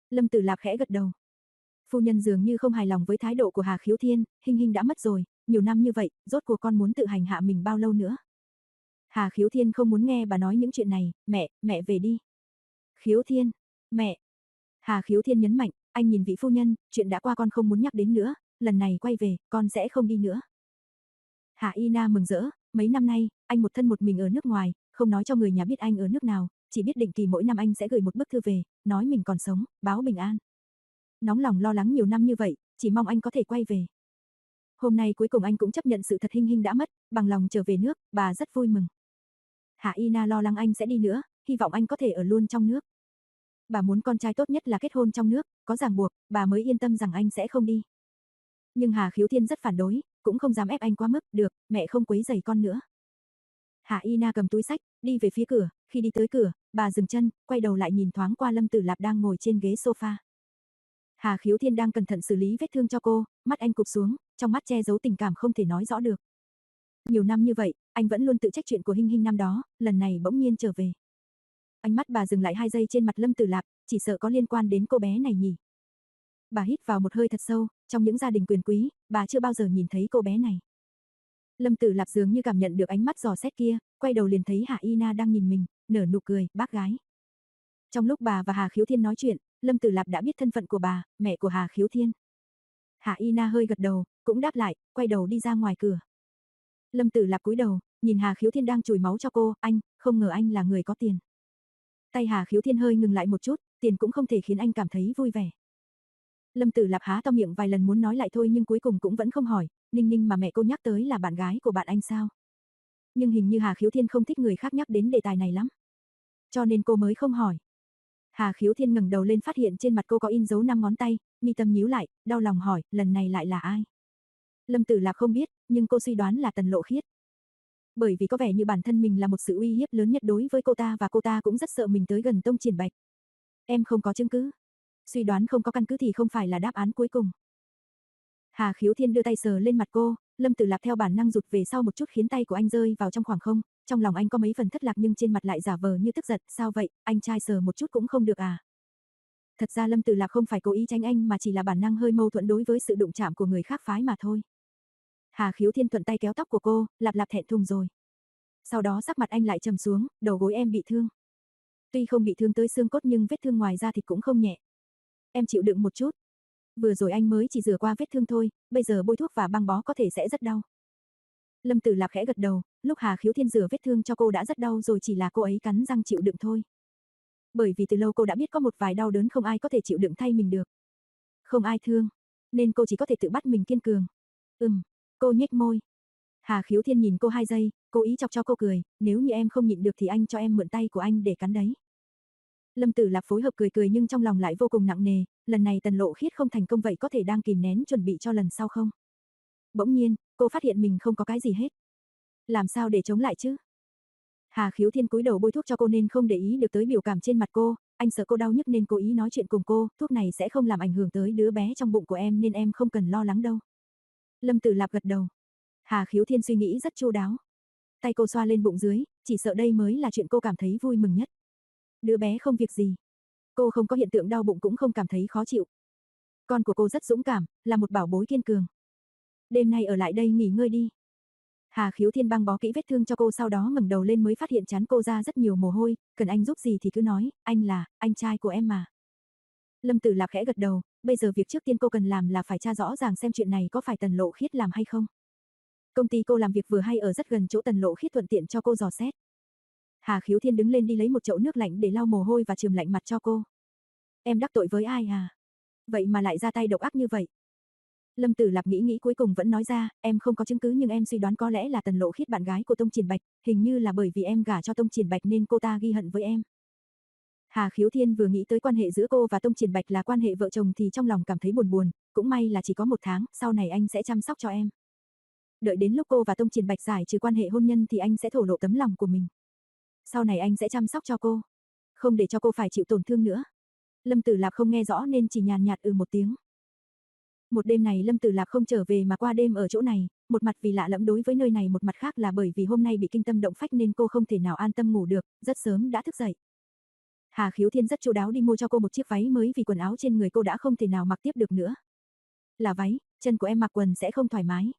Lâm Tử Lạp khẽ gật đầu. Phu nhân dường như không hài lòng với thái độ của Hà Khiếu Thiên, hình hình đã mất rồi, nhiều năm như vậy, rốt cuộc con muốn tự hành hạ mình bao lâu nữa. Hà Khiếu Thiên không muốn nghe bà nói những chuyện này, mẹ, mẹ về đi. Khiếu Thiên, mẹ. Hà Khiếu Thiên nhấn mạnh, anh nhìn vị phu nhân, chuyện đã qua con không muốn nhắc đến nữa, lần này quay về, con sẽ không đi nữa. Hạ Ina mừng rỡ, mấy năm nay, anh một thân một mình ở nước ngoài, không nói cho người nhà biết anh ở nước nào, chỉ biết định kỳ mỗi năm anh sẽ gửi một bức thư về, nói mình còn sống, báo bình an. Nóng lòng lo lắng nhiều năm như vậy, chỉ mong anh có thể quay về. Hôm nay cuối cùng anh cũng chấp nhận sự thật Hinh Hinh đã mất, bằng lòng trở về nước, bà rất vui mừng. Hạ Ina lo lắng anh sẽ đi nữa, hy vọng anh có thể ở luôn trong nước. Bà muốn con trai tốt nhất là kết hôn trong nước, có ràng buộc, bà mới yên tâm rằng anh sẽ không đi. Nhưng Hà Khiếu Thiên rất phản đối, cũng không dám ép anh quá mức, được, mẹ không quấy giày con nữa. Hạ Ina cầm túi sách, đi về phía cửa, khi đi tới cửa, bà dừng chân, quay đầu lại nhìn thoáng qua Lâm Tử Lạp đang ngồi trên ghế sofa. Hà Khiếu Thiên đang cẩn thận xử lý vết thương cho cô, mắt anh cụp xuống, trong mắt che giấu tình cảm không thể nói rõ được. Nhiều năm như vậy, anh vẫn luôn tự trách chuyện của Hinh Hinh năm đó, lần này bỗng nhiên trở về. Ánh mắt bà dừng lại hai giây trên mặt Lâm Tử Lạp, chỉ sợ có liên quan đến cô bé này nhỉ. Bà hít vào một hơi thật sâu, trong những gia đình quyền quý, bà chưa bao giờ nhìn thấy cô bé này. Lâm Tử Lạp dường như cảm nhận được ánh mắt dò xét kia, quay đầu liền thấy Hạ Ina đang nhìn mình, nở nụ cười, bác gái. Trong lúc bà và Hà Khiếu Thiên nói chuyện, Lâm Tử Lạp đã biết thân phận của bà, mẹ của Hà Khiếu Thiên. Hạ Ina hơi gật đầu, cũng đáp lại, quay đầu đi ra ngoài cửa. Lâm Tử Lạp cúi đầu, nhìn Hà Khiếu Thiên đang chùi máu cho cô, anh, không ngờ anh là người có tiền. Tay Hà Khiếu Thiên hơi ngừng lại một chút, tiền cũng không thể khiến anh cảm thấy vui vẻ. Lâm Tử Lạp há to miệng vài lần muốn nói lại thôi nhưng cuối cùng cũng vẫn không hỏi, Ninh Ninh mà mẹ cô nhắc tới là bạn gái của bạn anh sao? Nhưng hình như Hà Khiếu Thiên không thích người khác nhắc đến đề tài này lắm. Cho nên cô mới không hỏi. Hà Khiếu Thiên ngẩng đầu lên phát hiện trên mặt cô có in dấu năm ngón tay, mi tâm nhíu lại, đau lòng hỏi, lần này lại là ai? Lâm Tử Lạp không biết, nhưng cô suy đoán là Tần Lộ Khiết. Bởi vì có vẻ như bản thân mình là một sự uy hiếp lớn nhất đối với cô ta và cô ta cũng rất sợ mình tới gần Tông Triển Bạch. Em không có chứng cứ. Suy đoán không có căn cứ thì không phải là đáp án cuối cùng. Hà Khiếu Thiên đưa tay sờ lên mặt cô, Lâm Tử Lạp theo bản năng rụt về sau một chút khiến tay của anh rơi vào trong khoảng không, trong lòng anh có mấy phần thất lạc nhưng trên mặt lại giả vờ như tức giận, sao vậy, anh trai sờ một chút cũng không được à. Thật ra Lâm Tử lạp không phải cố ý tránh anh mà chỉ là bản năng hơi mâu thuẫn đối với sự đụng chạm của người khác phái mà thôi. Hà Khiếu Thiên thuận tay kéo tóc của cô, lạp lạp thẹn thùng rồi. Sau đó sắc mặt anh lại trầm xuống, đầu gối em bị thương. Tuy không bị thương tới xương cốt nhưng vết thương ngoài da thì cũng không nhẹ. Em chịu đựng một chút. Vừa rồi anh mới chỉ rửa qua vết thương thôi, bây giờ bôi thuốc và băng bó có thể sẽ rất đau. Lâm Tử Lạp khẽ gật đầu, lúc Hà Khiếu Thiên rửa vết thương cho cô đã rất đau rồi chỉ là cô ấy cắn răng chịu đựng thôi. Bởi vì từ lâu cô đã biết có một vài đau đớn không ai có thể chịu đựng thay mình được. Không ai thương, nên cô chỉ có thể tự bắt mình kiên cường. Ừm, cô nhếch môi. Hà Khiếu Thiên nhìn cô hai giây, cố ý chọc cho cô cười, nếu như em không nhịn được thì anh cho em mượn tay của anh để cắn đấy. Lâm Tử Lạp phối hợp cười cười nhưng trong lòng lại vô cùng nặng nề, lần này Tần Lộ Khiết không thành công vậy có thể đang kìm nén chuẩn bị cho lần sau không? Bỗng nhiên, cô phát hiện mình không có cái gì hết. Làm sao để chống lại chứ? Hà Khiếu Thiên cúi đầu bôi thuốc cho cô nên không để ý được tới biểu cảm trên mặt cô, anh sợ cô đau nhức nên cố ý nói chuyện cùng cô, thuốc này sẽ không làm ảnh hưởng tới đứa bé trong bụng của em nên em không cần lo lắng đâu. Lâm Tử Lạp gật đầu. Hà Khiếu Thiên suy nghĩ rất chu đáo. Tay cô xoa lên bụng dưới, chỉ sợ đây mới là chuyện cô cảm thấy vui mừng nhất. Đứa bé không việc gì. Cô không có hiện tượng đau bụng cũng không cảm thấy khó chịu. Con của cô rất dũng cảm, là một bảo bối kiên cường. Đêm nay ở lại đây nghỉ ngơi đi. Hà khiếu thiên băng bó kỹ vết thương cho cô sau đó ngẩng đầu lên mới phát hiện chán cô ra rất nhiều mồ hôi, cần anh giúp gì thì cứ nói, anh là, anh trai của em mà. Lâm Tử Lạc khẽ gật đầu, bây giờ việc trước tiên cô cần làm là phải tra rõ ràng xem chuyện này có phải Tần Lộ Khiết làm hay không. Công ty cô làm việc vừa hay ở rất gần chỗ Tần Lộ Khiết thuận tiện cho cô dò xét. Hà Khiếu Thiên đứng lên đi lấy một chậu nước lạnh để lau mồ hôi và chườm lạnh mặt cho cô. Em đắc tội với ai à? Vậy mà lại ra tay độc ác như vậy. Lâm Tử Lạp nghĩ nghĩ cuối cùng vẫn nói ra, em không có chứng cứ nhưng em suy đoán có lẽ là Tần Lộ Khiết bạn gái của Tông Triển Bạch, hình như là bởi vì em gả cho Tông Triển Bạch nên cô ta ghi hận với em. Hà Khiếu Thiên vừa nghĩ tới quan hệ giữa cô và Tông Triển Bạch là quan hệ vợ chồng thì trong lòng cảm thấy buồn buồn, cũng may là chỉ có một tháng, sau này anh sẽ chăm sóc cho em. Đợi đến lúc cô và Tông Triển Bạch giải trừ quan hệ hôn nhân thì anh sẽ thổ lộ tấm lòng của mình. Sau này anh sẽ chăm sóc cho cô, không để cho cô phải chịu tổn thương nữa. Lâm Tử Lạp không nghe rõ nên chỉ nhàn nhạt ừ một tiếng. Một đêm này Lâm Tử Lạp không trở về mà qua đêm ở chỗ này, một mặt vì lạ lẫm đối với nơi này một mặt khác là bởi vì hôm nay bị kinh tâm động phách nên cô không thể nào an tâm ngủ được, rất sớm đã thức dậy. Hà Khiếu Thiên rất chu đáo đi mua cho cô một chiếc váy mới vì quần áo trên người cô đã không thể nào mặc tiếp được nữa. Là váy, chân của em mặc quần sẽ không thoải mái.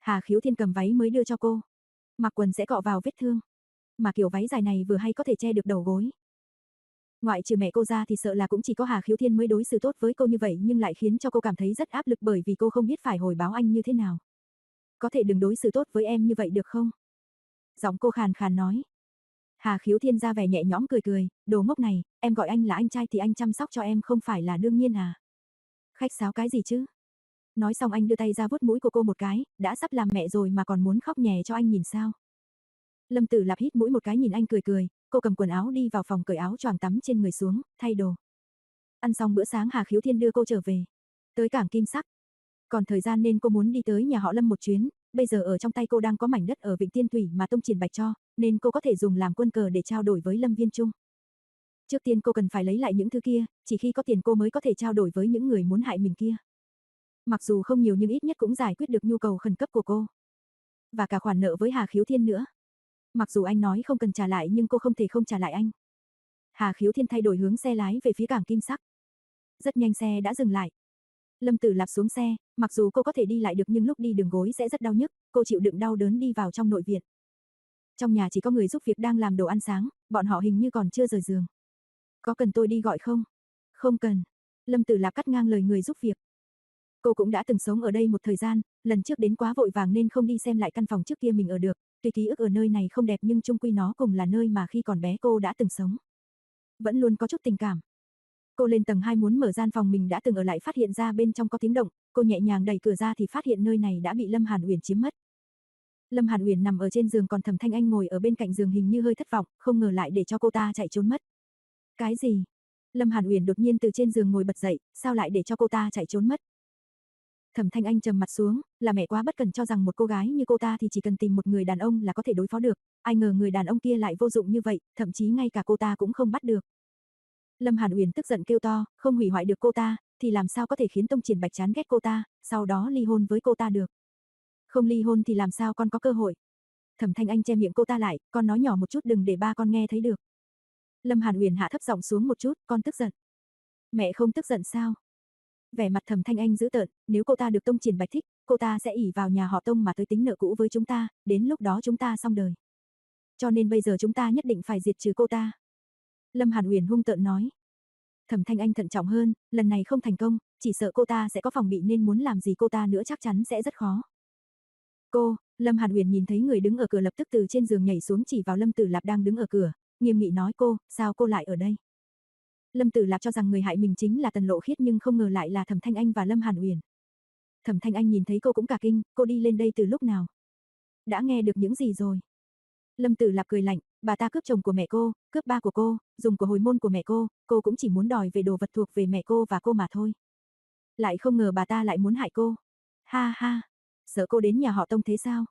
Hà Khiếu Thiên cầm váy mới đưa cho cô. Mặc quần sẽ cọ vào vết thương. Mà kiểu váy dài này vừa hay có thể che được đầu gối. Ngoại trừ mẹ cô ra thì sợ là cũng chỉ có Hà Khiếu Thiên mới đối xử tốt với cô như vậy nhưng lại khiến cho cô cảm thấy rất áp lực bởi vì cô không biết phải hồi báo anh như thế nào. Có thể đừng đối xử tốt với em như vậy được không? Giọng cô khàn khàn nói. Hà Khiếu Thiên ra vẻ nhẹ nhõm cười cười, đồ ngốc này, em gọi anh là anh trai thì anh chăm sóc cho em không phải là đương nhiên à? Khách sáo cái gì chứ? Nói xong anh đưa tay ra vuốt mũi của cô một cái, đã sắp làm mẹ rồi mà còn muốn khóc nhè cho anh nhìn sao? Lâm Tử Lạp hít mũi một cái nhìn anh cười cười, cô cầm quần áo đi vào phòng cởi áo choàng tắm trên người xuống, thay đồ. Ăn xong bữa sáng Hà Khiếu Thiên đưa cô trở về. Tới cảng Kim Sắc. Còn thời gian nên cô muốn đi tới nhà họ Lâm một chuyến, bây giờ ở trong tay cô đang có mảnh đất ở Vịnh Tiên Thủy mà Tông Triển Bạch cho, nên cô có thể dùng làm quân cờ để trao đổi với Lâm Viên Trung. Trước tiên cô cần phải lấy lại những thứ kia, chỉ khi có tiền cô mới có thể trao đổi với những người muốn hại mình kia. Mặc dù không nhiều nhưng ít nhất cũng giải quyết được nhu cầu khẩn cấp của cô. Và cả khoản nợ với Hà Khiếu Thiên nữa. Mặc dù anh nói không cần trả lại nhưng cô không thể không trả lại anh. Hà Khiếu Thiên thay đổi hướng xe lái về phía cảng Kim Sắc. Rất nhanh xe đã dừng lại. Lâm Tử Lạp xuống xe, mặc dù cô có thể đi lại được nhưng lúc đi đường gối sẽ rất đau nhức, cô chịu đựng đau đớn đi vào trong nội viện. Trong nhà chỉ có người giúp việc đang làm đồ ăn sáng, bọn họ hình như còn chưa rời giường. Có cần tôi đi gọi không? Không cần. Lâm Tử Lạp cắt ngang lời người giúp việc. Cô cũng đã từng sống ở đây một thời gian, lần trước đến quá vội vàng nên không đi xem lại căn phòng trước kia mình ở được, tuy ký ức ở nơi này không đẹp nhưng chung quy nó cùng là nơi mà khi còn bé cô đã từng sống. Vẫn luôn có chút tình cảm. Cô lên tầng 2 muốn mở gian phòng mình đã từng ở lại phát hiện ra bên trong có tiếng động, cô nhẹ nhàng đẩy cửa ra thì phát hiện nơi này đã bị Lâm Hàn Uyển chiếm mất. Lâm Hàn Uyển nằm ở trên giường còn Thẩm Thanh Anh ngồi ở bên cạnh giường hình như hơi thất vọng, không ngờ lại để cho cô ta chạy trốn mất. Cái gì? Lâm Hàn Uyển đột nhiên từ trên giường ngồi bật dậy, sao lại để cho cô ta chạy trốn mất? Thẩm Thanh Anh trầm mặt xuống, là mẹ quá bất cần cho rằng một cô gái như cô ta thì chỉ cần tìm một người đàn ông là có thể đối phó được, ai ngờ người đàn ông kia lại vô dụng như vậy, thậm chí ngay cả cô ta cũng không bắt được. Lâm Hàn Uyển tức giận kêu to, không hủy hoại được cô ta, thì làm sao có thể khiến Tông Triển Bạch chán ghét cô ta, sau đó ly hôn với cô ta được. Không ly hôn thì làm sao con có cơ hội. Thẩm Thanh Anh che miệng cô ta lại, con nói nhỏ một chút đừng để ba con nghe thấy được. Lâm Hàn Uyển hạ thấp giọng xuống một chút, con tức giận. Mẹ không tức giận sao? Vẻ mặt Thẩm Thanh Anh giữ tợn, nếu cô ta được Tông Triển Bạch thích, cô ta sẽ ỉ vào nhà họ Tông mà tới tính nợ cũ với chúng ta, đến lúc đó chúng ta xong đời. Cho nên bây giờ chúng ta nhất định phải diệt trừ cô ta. Lâm Hàn Uyển hung tợn nói. Thẩm Thanh Anh thận trọng hơn, lần này không thành công, chỉ sợ cô ta sẽ có phòng bị nên muốn làm gì cô ta nữa chắc chắn sẽ rất khó. Cô, Lâm Hàn Uyển nhìn thấy người đứng ở cửa lập tức từ trên giường nhảy xuống chỉ vào Lâm Tử Lạp đang đứng ở cửa, nghiêm nghị nói cô, sao cô lại ở đây? Lâm Tử Lạp cho rằng người hại mình chính là Tần Lộ Khiết nhưng không ngờ lại là Thẩm Thanh Anh và Lâm Hàn Uyển. Thẩm Thanh Anh nhìn thấy cô cũng cả kinh, cô đi lên đây từ lúc nào? Đã nghe được những gì rồi? Lâm Tử Lạp cười lạnh, bà ta cướp chồng của mẹ cô, cướp ba của cô, dùng của hồi môn của mẹ cô, cô cũng chỉ muốn đòi về đồ vật thuộc về mẹ cô và cô mà thôi. Lại không ngờ bà ta lại muốn hại cô. Ha ha, sợ cô đến nhà họ Tông thế sao?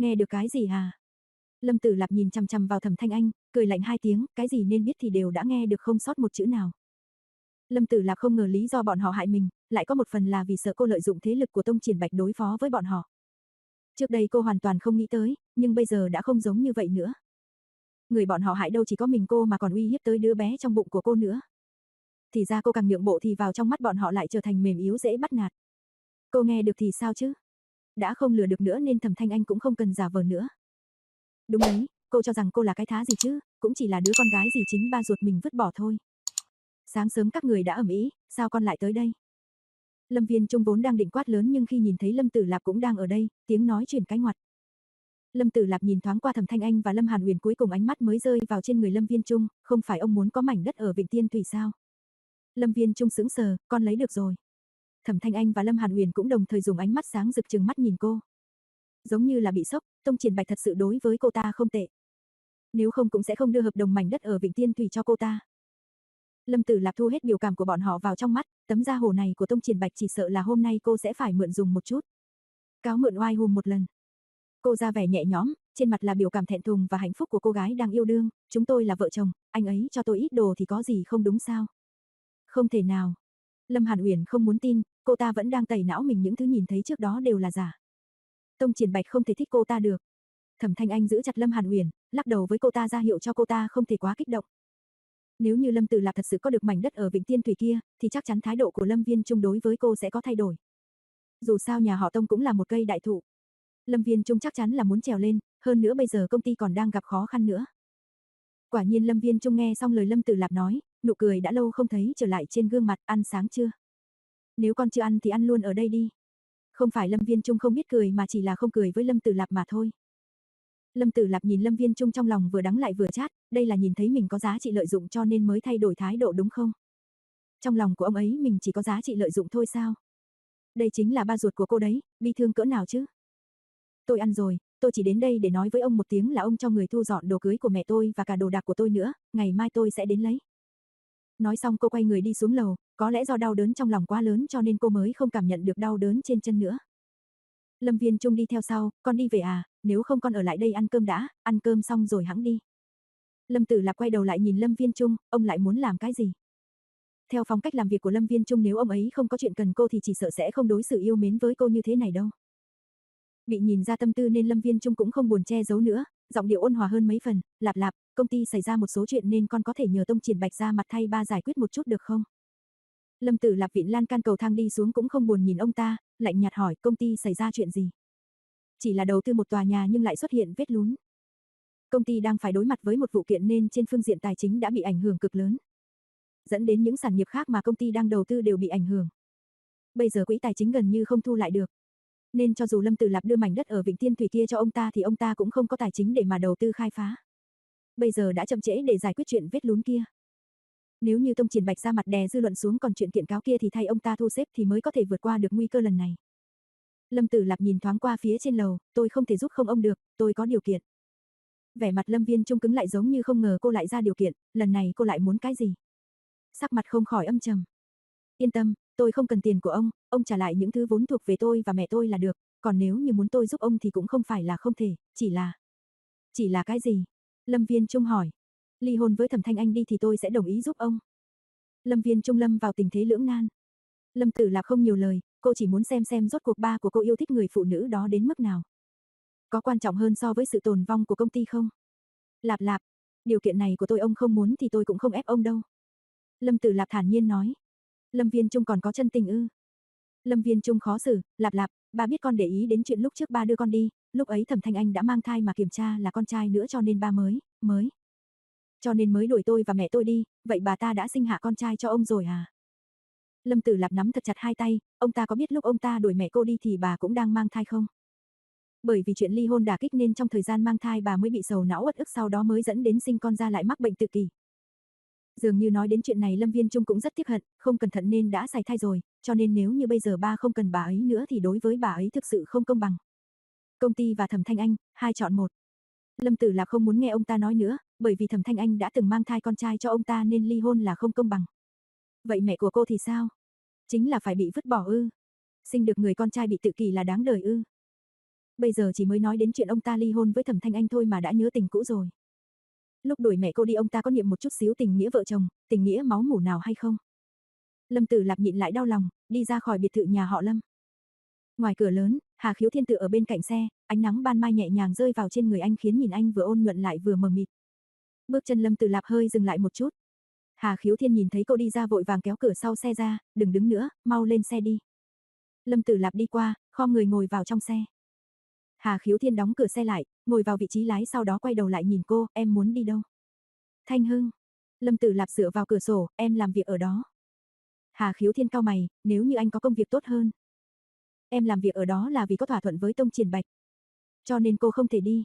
Nghe được cái gì hả? Lâm Tử Lạp nhìn chằm chằm vào Thẩm Thanh Anh, cười lạnh hai tiếng, cái gì nên biết thì đều đã nghe được không sót một chữ nào. Lâm Tử Lạp không ngờ lý do bọn họ hại mình, lại có một phần là vì sợ cô lợi dụng thế lực của Tông Triển Bạch đối phó với bọn họ. Trước đây cô hoàn toàn không nghĩ tới, nhưng bây giờ đã không giống như vậy nữa. Người bọn họ hại đâu chỉ có mình cô mà còn uy hiếp tới đứa bé trong bụng của cô nữa. Thì ra cô càng nhượng bộ thì vào trong mắt bọn họ lại trở thành mềm yếu dễ bắt nạt. Cô nghe được thì sao chứ? Đã không lừa được nữa nên thẩm thanh anh cũng không cần giả vờ nữa. Đúng đấy, cô cho rằng cô là cái thá gì chứ, cũng chỉ là đứa con gái gì chính ba ruột mình vứt bỏ thôi. Sáng sớm các người đã ẩm ý, sao con lại tới đây? Lâm Viên Trung vốn đang định quát lớn nhưng khi nhìn thấy Lâm Tử Lạp cũng đang ở đây, tiếng nói chuyển cái ngoặt. Lâm Tử Lạp nhìn thoáng qua Thẩm Thanh Anh và Lâm Hàn Uyển cuối cùng ánh mắt mới rơi vào trên người Lâm Viên Trung, không phải ông muốn có mảnh đất ở Vịnh Tiên Thủy sao? Lâm Viên Trung sững sờ, con lấy được rồi. Thẩm Thanh Anh và Lâm Hàn Uyển cũng đồng thời dùng ánh mắt sáng rực trừng mắt nhìn cô. Giống như là bị sốc, Tông Triển Bạch thật sự đối với cô ta không tệ. Nếu không cũng sẽ không đưa hợp đồng mảnh đất ở Vịnh Tiên Thủy cho cô ta. Lâm Tử Lạp thu hết biểu cảm của bọn họ vào trong mắt, tấm da hồ này của Tông Triển Bạch chỉ sợ là hôm nay cô sẽ phải mượn dùng một chút. Cáo mượn oai hùm một lần. Cô ra vẻ nhẹ nhõm, trên mặt là biểu cảm thẹn thùng và hạnh phúc của cô gái đang yêu đương, chúng tôi là vợ chồng, anh ấy cho tôi ít đồ thì có gì không đúng sao? Không thể nào. Lâm Hàn Uyển không muốn tin, cô ta vẫn đang tẩy não mình những thứ nhìn thấy trước đó đều là giả. Tông Triển Bạch không thể thích cô ta được. Thẩm Thanh Anh giữ chặt Lâm Hàn Uyển, lắc đầu với cô ta ra hiệu cho cô ta không thể quá kích động. Nếu như Lâm Tử Lạp thật sự có được mảnh đất ở Vịnh Tiên Thủy kia, thì chắc chắn thái độ của Lâm Viên Trung đối với cô sẽ có thay đổi. Dù sao nhà họ Tông cũng là một cây đại thụ. Lâm Viên Trung chắc chắn là muốn trèo lên, hơn nữa bây giờ công ty còn đang gặp khó khăn nữa. Quả nhiên Lâm Viên Trung nghe xong lời Lâm Tử Lạp nói, nụ cười đã lâu không thấy trở lại trên gương mặt, ăn sáng chưa? Nếu con chưa ăn thì ăn luôn ở đây đi. Không phải Lâm Viên Trung không biết cười mà chỉ là không cười với Lâm Tử Lạp mà thôi. Lâm Tử Lạp nhìn Lâm Viên Trung trong lòng vừa đắng lại vừa chát, đây là nhìn thấy mình có giá trị lợi dụng cho nên mới thay đổi thái độ đúng không? Trong lòng của ông ấy mình chỉ có giá trị lợi dụng thôi sao? Đây chính là ba ruột của cô đấy, bi thương cỡ nào chứ? Tôi ăn rồi, tôi chỉ đến đây để nói với ông một tiếng là ông cho người thu dọn đồ cưới của mẹ tôi và cả đồ đạc của tôi nữa, ngày mai tôi sẽ đến lấy. Nói xong cô quay người đi xuống lầu, có lẽ do đau đớn trong lòng quá lớn cho nên cô mới không cảm nhận được đau đớn trên chân nữa. Lâm Viên Trung đi theo sau, con đi về à, nếu không con ở lại đây ăn cơm đã, ăn cơm xong rồi hãng đi. Lâm Tử Lạp quay đầu lại nhìn Lâm Viên Trung, ông lại muốn làm cái gì? Theo phong cách làm việc của Lâm Viên Trung nếu ông ấy không có chuyện cần cô thì chỉ sợ sẽ không đối xử yêu mến với cô như thế này đâu. Bị nhìn ra tâm tư nên Lâm Viên Trung cũng không buồn che giấu nữa, giọng điệu ôn hòa hơn mấy phần, lạp lạp, công ty xảy ra một số chuyện nên con có thể nhờ Tông Triển Bạch ra mặt thay ba giải quyết một chút được không? Lâm Tử Lạp vịn lan can cầu thang đi xuống cũng không buồn nhìn ông ta, lạnh nhạt hỏi công ty xảy ra chuyện gì? Chỉ là đầu tư một tòa nhà nhưng lại xuất hiện vết lún. Công ty đang phải đối mặt với một vụ kiện nên trên phương diện tài chính đã bị ảnh hưởng cực lớn. Dẫn đến những sản nghiệp khác mà công ty đang đầu tư đều bị ảnh hưởng. Bây giờ quỹ tài chính gần như không thu lại được. Nên cho dù Lâm Tử Lạp đưa mảnh đất ở Vịnh Tiên Thủy kia cho ông ta thì ông ta cũng không có tài chính để mà đầu tư khai phá. Bây giờ đã chậm trễ để giải quyết chuyện vết lún kia. Nếu như Tông Triển Bạch ra mặt đè dư luận xuống còn chuyện kiện cáo kia thì thay ông ta thu xếp thì mới có thể vượt qua được nguy cơ lần này. Lâm Tử Lạp nhìn thoáng qua phía trên lầu, tôi không thể giúp không ông được, tôi có điều kiện. Vẻ mặt Lâm Viên Trung cứng lại giống như không ngờ cô lại ra điều kiện, lần này cô lại muốn cái gì? Sắc mặt không khỏi âm trầm. Yên tâm, tôi không cần tiền của ông, ông trả lại những thứ vốn thuộc về tôi và mẹ tôi là được, còn nếu như muốn tôi giúp ông thì cũng không phải là không thể, chỉ là... Chỉ là cái gì? Lâm Viên Trung hỏi. Ly hôn với Thẩm Thanh Anh đi thì tôi sẽ đồng ý giúp ông. Lâm Viên Trung lâm vào tình thế lưỡng nan. Lâm Tử Lạc không nhiều lời, cô chỉ muốn xem xem rốt cuộc ba của cô yêu thích người phụ nữ đó đến mức nào. Có quan trọng hơn so với sự tồn vong của công ty không? Lạp lạp, điều kiện này của tôi ông không muốn thì tôi cũng không ép ông đâu. Lâm Tử Lạp thản nhiên nói. Lâm Viên Trung còn có chân tình ư? Lâm Viên Trung khó xử, lạp lạp, ba biết con để ý đến chuyện lúc trước ba đưa con đi, lúc ấy Thẩm Thanh Anh đã mang thai mà kiểm tra là con trai nữa cho nên ba mới, mới. Cho nên mới đuổi tôi và mẹ tôi đi, vậy bà ta đã sinh hạ con trai cho ông rồi à? Lâm Tử Lạp nắm thật chặt hai tay, ông ta có biết lúc ông ta đuổi mẹ cô đi thì bà cũng đang mang thai không? Bởi vì chuyện ly hôn đả kích nên trong thời gian mang thai bà mới bị sầu não uất ức sau đó mới dẫn đến sinh con ra lại mắc bệnh tự kỷ. Dường như nói đến chuyện này Lâm Viên Trung cũng rất tiếc hận, không cẩn thận nên đã xài thai rồi, cho nên nếu như bây giờ ba không cần bà ấy nữa thì đối với bà ấy thực sự không công bằng. Công ty và Thẩm Thanh Anh, hai chọn một. Lâm Tử Lạc không muốn nghe ông ta nói nữa, bởi vì Thẩm Thanh Anh đã từng mang thai con trai cho ông ta nên ly hôn là không công bằng. Vậy mẹ của cô thì sao? Chính là phải bị vứt bỏ ư? Sinh được người con trai bị tự kỷ là đáng đời ư? Bây giờ chỉ mới nói đến chuyện ông ta ly hôn với Thẩm Thanh Anh thôi mà đã nhớ tình cũ rồi. Lúc đuổi mẹ cô đi ông ta có niệm một chút xíu tình nghĩa vợ chồng, tình nghĩa máu mủ nào hay không? Lâm Tử Lạp nhịn lại đau lòng, đi ra khỏi biệt thự nhà họ Lâm. Ngoài cửa lớn, Hà Khiếu Thiên tự ở bên cạnh xe, ánh nắng ban mai nhẹ nhàng rơi vào trên người anh khiến nhìn anh vừa ôn nhuận lại vừa mờ mịt. Bước chân Lâm Tử Lạp hơi dừng lại một chút. Hà Khiếu Thiên nhìn thấy cô đi ra vội vàng kéo cửa sau xe ra, đừng đứng nữa, mau lên xe đi. Lâm Tử Lạp đi qua, khom người ngồi vào trong xe. Hà Khiếu Thiên đóng cửa xe lại, ngồi vào vị trí lái sau đó quay đầu lại nhìn cô, em muốn đi đâu? Thanh Hưng. Lâm Tử Lạp dựa vào cửa sổ, em làm việc ở đó. Hà Khiếu Thiên cao mày, nếu như anh có công việc tốt hơn. Em làm việc ở đó là vì có thỏa thuận với Tông Triển Bạch. Cho nên cô không thể đi.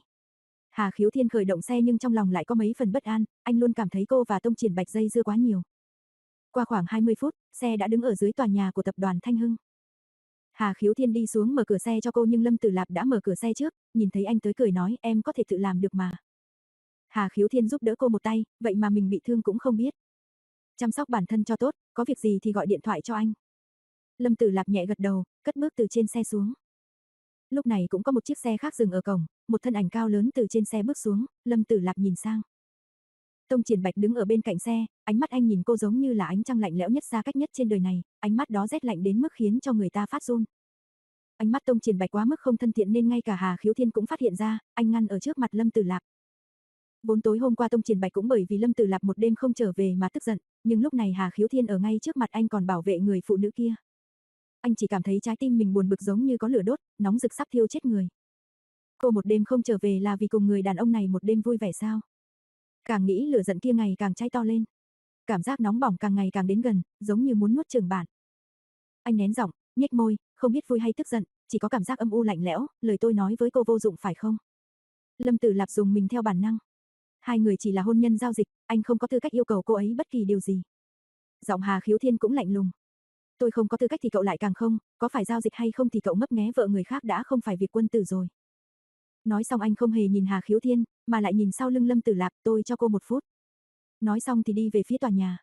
Hà Khiếu Thiên khởi động xe nhưng trong lòng lại có mấy phần bất an, anh luôn cảm thấy cô và Tông Triển Bạch dây dưa quá nhiều. Qua khoảng 20 phút, xe đã đứng ở dưới tòa nhà của tập đoàn Thanh Hưng. Hà Khiếu Thiên đi xuống mở cửa xe cho cô nhưng Lâm Tử Lạp đã mở cửa xe trước, nhìn thấy anh tới cười nói em có thể tự làm được mà. Hà Khiếu Thiên giúp đỡ cô một tay, vậy mà mình bị thương cũng không biết. Chăm sóc bản thân cho tốt, có việc gì thì gọi điện thoại cho anh. Lâm Tử Lạp nhẹ gật đầu, cất bước từ trên xe xuống. Lúc này cũng có một chiếc xe khác dừng ở cổng, một thân ảnh cao lớn từ trên xe bước xuống, Lâm Tử Lạp nhìn sang. Tông Triển Bạch đứng ở bên cạnh xe, ánh mắt anh nhìn cô giống như là ánh trăng lạnh lẽo nhất xa cách nhất trên đời này, ánh mắt đó rét lạnh đến mức khiến cho người ta phát run. Ánh mắt Tông Triển Bạch quá mức không thân thiện nên ngay cả Hà Khiếu Thiên cũng phát hiện ra, anh ngăn ở trước mặt Lâm Tử Lạp. Vốn tối hôm qua Tông Triển Bạch cũng bởi vì Lâm Tử Lạp một đêm không trở về mà tức giận, nhưng lúc này Hà Khiếu Thiên ở ngay trước mặt anh còn bảo vệ người phụ nữ kia. Anh chỉ cảm thấy trái tim mình buồn bực giống như có lửa đốt, nóng rực sắp thiêu chết người. Cô một đêm không trở về là vì cùng người đàn ông này một đêm vui vẻ sao? Càng nghĩ lửa giận kia ngày càng cháy to lên. Cảm giác nóng bỏng càng ngày càng đến gần, giống như muốn nuốt chửng bạn. Anh nén giọng, nhếch môi, không biết vui hay tức giận, chỉ có cảm giác âm u lạnh lẽo, lời tôi nói với cô vô dụng phải không? Lâm Tử Lạp dùng mình theo bản năng. Hai người chỉ là hôn nhân giao dịch, anh không có tư cách yêu cầu cô ấy bất kỳ điều gì. Giọng Hà Khiếu Thiên cũng lạnh lùng. Tôi không có tư cách thì cậu lại càng không, có phải giao dịch hay không thì cậu ngấp nghé vợ người khác đã không phải việc quân tử rồi. Nói xong anh không hề nhìn Hà Khiếu Thiên, mà lại nhìn sau lưng Lâm Tử Lạp, tôi cho cô một phút. Nói xong thì đi về phía tòa nhà.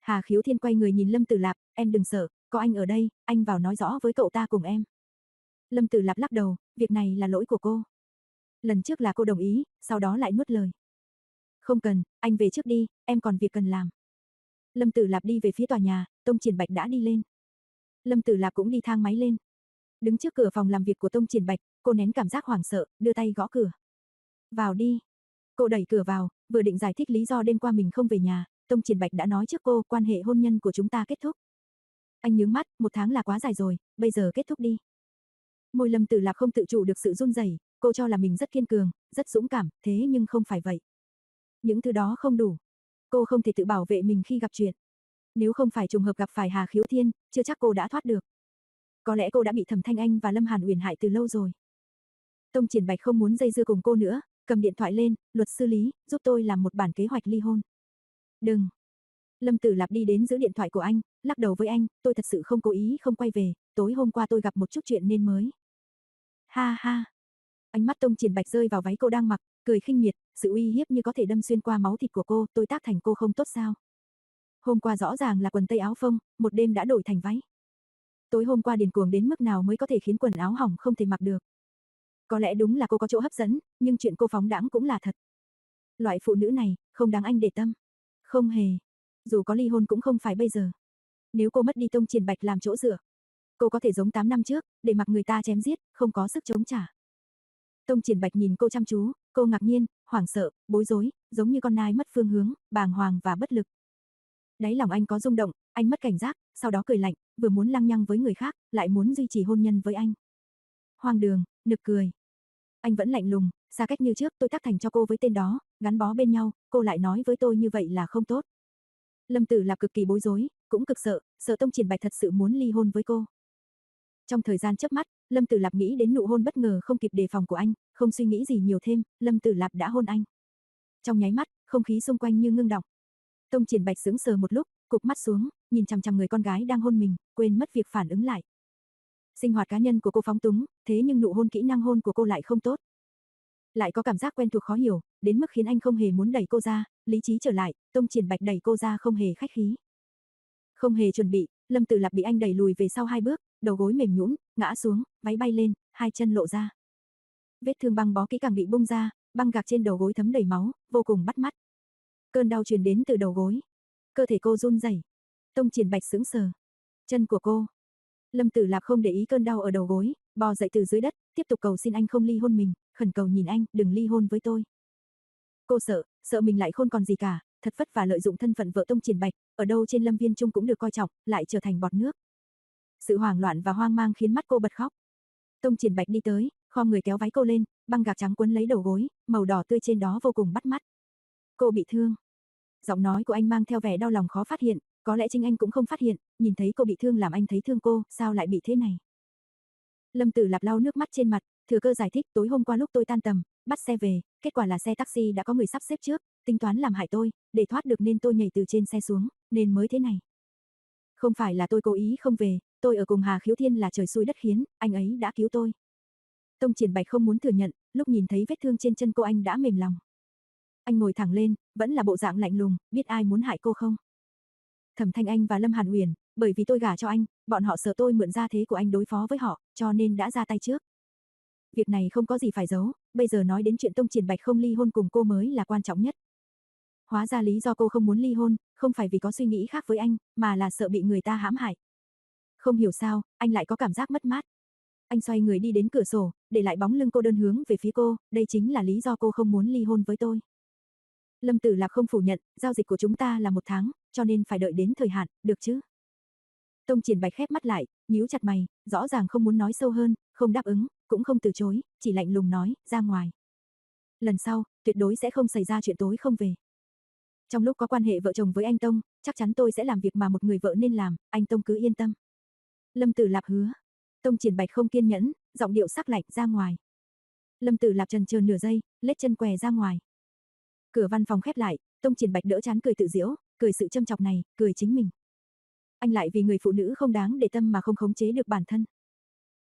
Hà Khiếu Thiên quay người nhìn Lâm Tử Lạp, em đừng sợ, có anh ở đây, anh vào nói rõ với cậu ta cùng em. Lâm Tử Lạp lắc đầu, việc này là lỗi của cô. Lần trước là cô đồng ý, sau đó lại nuốt lời. Không cần, anh về trước đi, em còn việc cần làm. Lâm Tử Lạp đi về phía tòa nhà, Tông Triển Bạch đã đi lên. Lâm Tử Lạp cũng đi thang máy lên. Đứng trước cửa phòng làm việc của Tông Triển Bạch, cô nén cảm giác hoảng sợ, đưa tay gõ cửa. Vào đi. Cô đẩy cửa vào, vừa định giải thích lý do đêm qua mình không về nhà, Tông Triển Bạch đã nói trước cô quan hệ hôn nhân của chúng ta kết thúc. Anh nhướng mắt, một tháng là quá dài rồi, bây giờ kết thúc đi. Môi Lâm Tử Lạc không tự chủ được sự run rẩy, cô cho là mình rất kiên cường, rất dũng cảm, thế nhưng không phải vậy. Những thứ đó không đủ. Cô không thể tự bảo vệ mình khi gặp chuyện. Nếu không phải trùng hợp gặp phải Hà Khiếu Thiên, chưa chắc cô đã thoát được. Có lẽ cô đã bị Thẩm Thanh Anh và Lâm Hàn Uyển hại từ lâu rồi. Tông Triển Bạch không muốn dây dưa cùng cô nữa, cầm điện thoại lên, luật sư Lý, giúp tôi làm một bản kế hoạch ly hôn. Đừng. Lâm Tử Lạp đi đến giữ điện thoại của anh, lắc đầu với anh, tôi thật sự không cố ý không quay về, tối hôm qua tôi gặp một chút chuyện nên mới. Ha ha. Ánh mắt Tông Triển Bạch rơi vào váy cô đang mặc, cười khinh miệt, sự uy hiếp như có thể đâm xuyên qua máu thịt của cô, tôi tác thành cô không tốt sao? Hôm qua rõ ràng là quần tây áo phông, một đêm đã đổi thành váy. Tối hôm qua điền cuồng đến mức nào mới có thể khiến quần áo hỏng không thể mặc được. Có lẽ đúng là cô có chỗ hấp dẫn, nhưng chuyện cô phóng đãng cũng là thật. Loại phụ nữ này, không đáng anh để tâm. Không hề. Dù có ly hôn cũng không phải bây giờ. Nếu cô mất đi tông triển bạch làm chỗ dựa, cô có thể giống 8 năm trước, để mặc người ta chém giết, không có sức chống trả. Tông triển bạch nhìn cô chăm chú, cô ngạc nhiên, hoảng sợ, bối rối, giống như con nai mất phương hướng, bàng hoàng và bất lực. Đáy lòng anh có rung động, anh mất cảnh giác, sau đó cười lạnh, vừa muốn lăng nhăng với người khác, lại muốn duy trì hôn nhân với anh. Hoang đường, nực cười. Anh vẫn lạnh lùng, xa cách như trước tôi tác thành cho cô với tên đó, gắn bó bên nhau, cô lại nói với tôi như vậy là không tốt. Lâm Tử Lạp cực kỳ bối rối, cũng cực sợ, sợ Tông Triển Bạch thật sự muốn ly hôn với cô. Trong thời gian chớp mắt, Lâm Tử Lạp nghĩ đến nụ hôn bất ngờ không kịp đề phòng của anh, không suy nghĩ gì nhiều thêm, Lâm Tử Lạp đã hôn anh. Trong nháy mắt, không khí xung quanh như ngưng động. Tông Triển Bạch sững sờ một lúc, cụp mắt xuống, nhìn chằm chằm người con gái đang hôn mình, quên mất việc phản ứng lại. Sinh hoạt cá nhân của cô phóng túng, thế nhưng nụ hôn kỹ năng hôn của cô lại không tốt. Lại có cảm giác quen thuộc khó hiểu, đến mức khiến anh không hề muốn đẩy cô ra, lý trí trở lại, Tông Triển Bạch đẩy cô ra không hề khách khí. Không hề chuẩn bị, Lâm Tử Lạp bị anh đẩy lùi về sau hai bước, đầu gối mềm nhũn, ngã xuống, váy bay lên, hai chân lộ ra. Vết thương băng bó kỹ càng bị bung ra, băng gạc trên đầu gối thấm đầy máu, vô cùng bắt mắt. Cơn đau truyền đến từ đầu gối. Cơ thể cô run rẩy. Tông Triển Bạch sững sờ. Chân của cô. Lâm Tử Lạp không để ý cơn đau ở đầu gối, bò dậy từ dưới đất, tiếp tục cầu xin anh không ly hôn mình, khẩn cầu nhìn anh, đừng ly hôn với tôi. Cô sợ, sợ mình lại khôn còn gì cả, thật vất vả lợi dụng thân phận vợ Tông Triển Bạch, ở đâu trên Lâm Viên Trung cũng được coi trọng, lại trở thành bọt nước. Sự hoảng loạn và hoang mang khiến mắt cô bật khóc. Tông Triển Bạch đi tới, khom người kéo váy cô lên, băng gạc trắng quấn lấy đầu gối, màu đỏ tươi trên đó vô cùng bắt mắt. Cô bị thương. Giọng nói của anh mang theo vẻ đau lòng khó phát hiện, có lẽ chính anh cũng không phát hiện, nhìn thấy cô bị thương làm anh thấy thương cô, sao lại bị thế này. Lâm Tử Lạp lau nước mắt trên mặt, thừa cơ giải thích tối hôm qua lúc tôi tan tầm, bắt xe về, kết quả là xe taxi đã có người sắp xếp trước, tính toán làm hại tôi, để thoát được nên tôi nhảy từ trên xe xuống, nên mới thế này. Không phải là tôi cố ý không về, tôi ở cùng Hà Khiếu Thiên là trời xui đất khiến, anh ấy đã cứu tôi. Tông Triển Bạch không muốn thừa nhận, lúc nhìn thấy vết thương trên chân cô anh đã mềm lòng. Anh ngồi thẳng lên, vẫn là bộ dạng lạnh lùng, biết ai muốn hại cô không? Thẩm Thanh Anh và Lâm Hàn Uyển, bởi vì tôi gả cho anh, bọn họ sợ tôi mượn ra thế của anh đối phó với họ, cho nên đã ra tay trước. Việc này không có gì phải giấu, bây giờ nói đến chuyện Tông Triển Bạch không ly hôn cùng cô mới là quan trọng nhất. Hóa ra lý do cô không muốn ly hôn, không phải vì có suy nghĩ khác với anh, mà là sợ bị người ta hãm hại. Không hiểu sao, anh lại có cảm giác mất mát. Anh xoay người đi đến cửa sổ, để lại bóng lưng cô đơn hướng về phía cô, đây chính là lý do cô không muốn ly hôn với tôi. Lâm Tử Lạc không phủ nhận, giao dịch của chúng ta là một tháng, cho nên phải đợi đến thời hạn, được chứ? Tông Triển Bạch khép mắt lại, nhíu chặt mày, rõ ràng không muốn nói sâu hơn, không đáp ứng, cũng không từ chối, chỉ lạnh lùng nói, ra ngoài. Lần sau, tuyệt đối sẽ không xảy ra chuyện tối không về. Trong lúc có quan hệ vợ chồng với anh Tông, chắc chắn tôi sẽ làm việc mà một người vợ nên làm, anh Tông cứ yên tâm. Lâm Tử Lạp hứa. Tông Triển Bạch không kiên nhẫn, giọng điệu sắc lạnh ra ngoài. Lâm Tử Lạp trần chờ nửa giây, lết chân què ra ngoài. Cửa văn phòng khép lại, Tông Triển Bạch đỡ chán cười tự diễu, cười sự châm chọc này, cười chính mình. Anh lại vì người phụ nữ không đáng để tâm mà không khống chế được bản thân.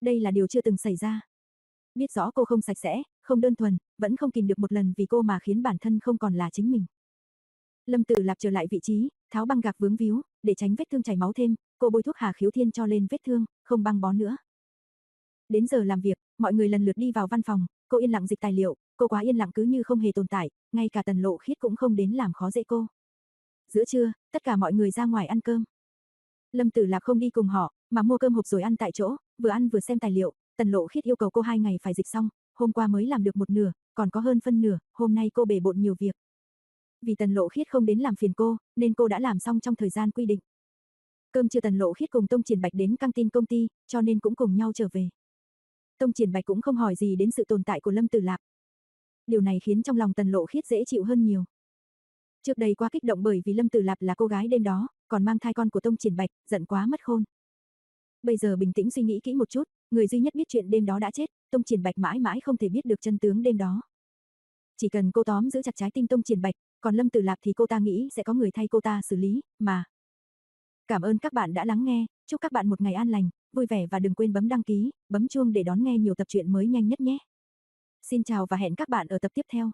Đây là điều chưa từng xảy ra. Biết rõ cô không sạch sẽ, không đơn thuần, vẫn không kìm được một lần vì cô mà khiến bản thân không còn là chính mình. Lâm Tử Lạp trở lại vị trí, tháo băng gạc vướng víu, để tránh vết thương chảy máu thêm, cô bôi thuốc Hà Khiếu Thiên cho lên vết thương, không băng bó nữa. Đến giờ làm việc, mọi người lần lượt đi vào văn phòng, cô yên lặng dịch tài liệu, cô quá yên lặng cứ như không hề tồn tại, ngay cả Tần Lộ Khiết cũng không đến làm khó dễ cô. Giữa trưa, tất cả mọi người ra ngoài ăn cơm. Lâm Tử Lạp không đi cùng họ, mà mua cơm hộp rồi ăn tại chỗ, vừa ăn vừa xem tài liệu, Tần Lộ Khiết yêu cầu cô hai ngày phải dịch xong, hôm qua mới làm được một nửa, còn có hơn phân nửa, hôm nay cô bể bộn nhiều việc. Vì Tần Lộ Khiết không đến làm phiền cô, nên cô đã làm xong trong thời gian quy định. Cơm trưa Tần Lộ Khiết cùng Tông Triển Bạch đến căng tin công ty, cho nên cũng cùng nhau trở về. Tông Triển Bạch cũng không hỏi gì đến sự tồn tại của Lâm Tử Lạp. Điều này khiến trong lòng Tần Lộ Khiết dễ chịu hơn nhiều. Trước đây quá kích động bởi vì Lâm Tử Lạp là cô gái đêm đó, còn mang thai con của Tông Triển Bạch, giận quá mất khôn. Bây giờ bình tĩnh suy nghĩ kỹ một chút, người duy nhất biết chuyện đêm đó đã chết, Tông Triển Bạch mãi mãi không thể biết được chân tướng đêm đó. Chỉ cần cô tóm giữ chặt trái tim Tông Triển Bạch, còn Lâm Tử Lạp thì cô ta nghĩ sẽ có người thay cô ta xử lý, mà. Cảm ơn các bạn đã lắng nghe, chúc các bạn một ngày an lành, vui vẻ và đừng quên bấm đăng ký, bấm chuông để đón nghe nhiều tập truyện mới nhanh nhất nhé. Xin chào và hẹn các bạn ở tập tiếp theo.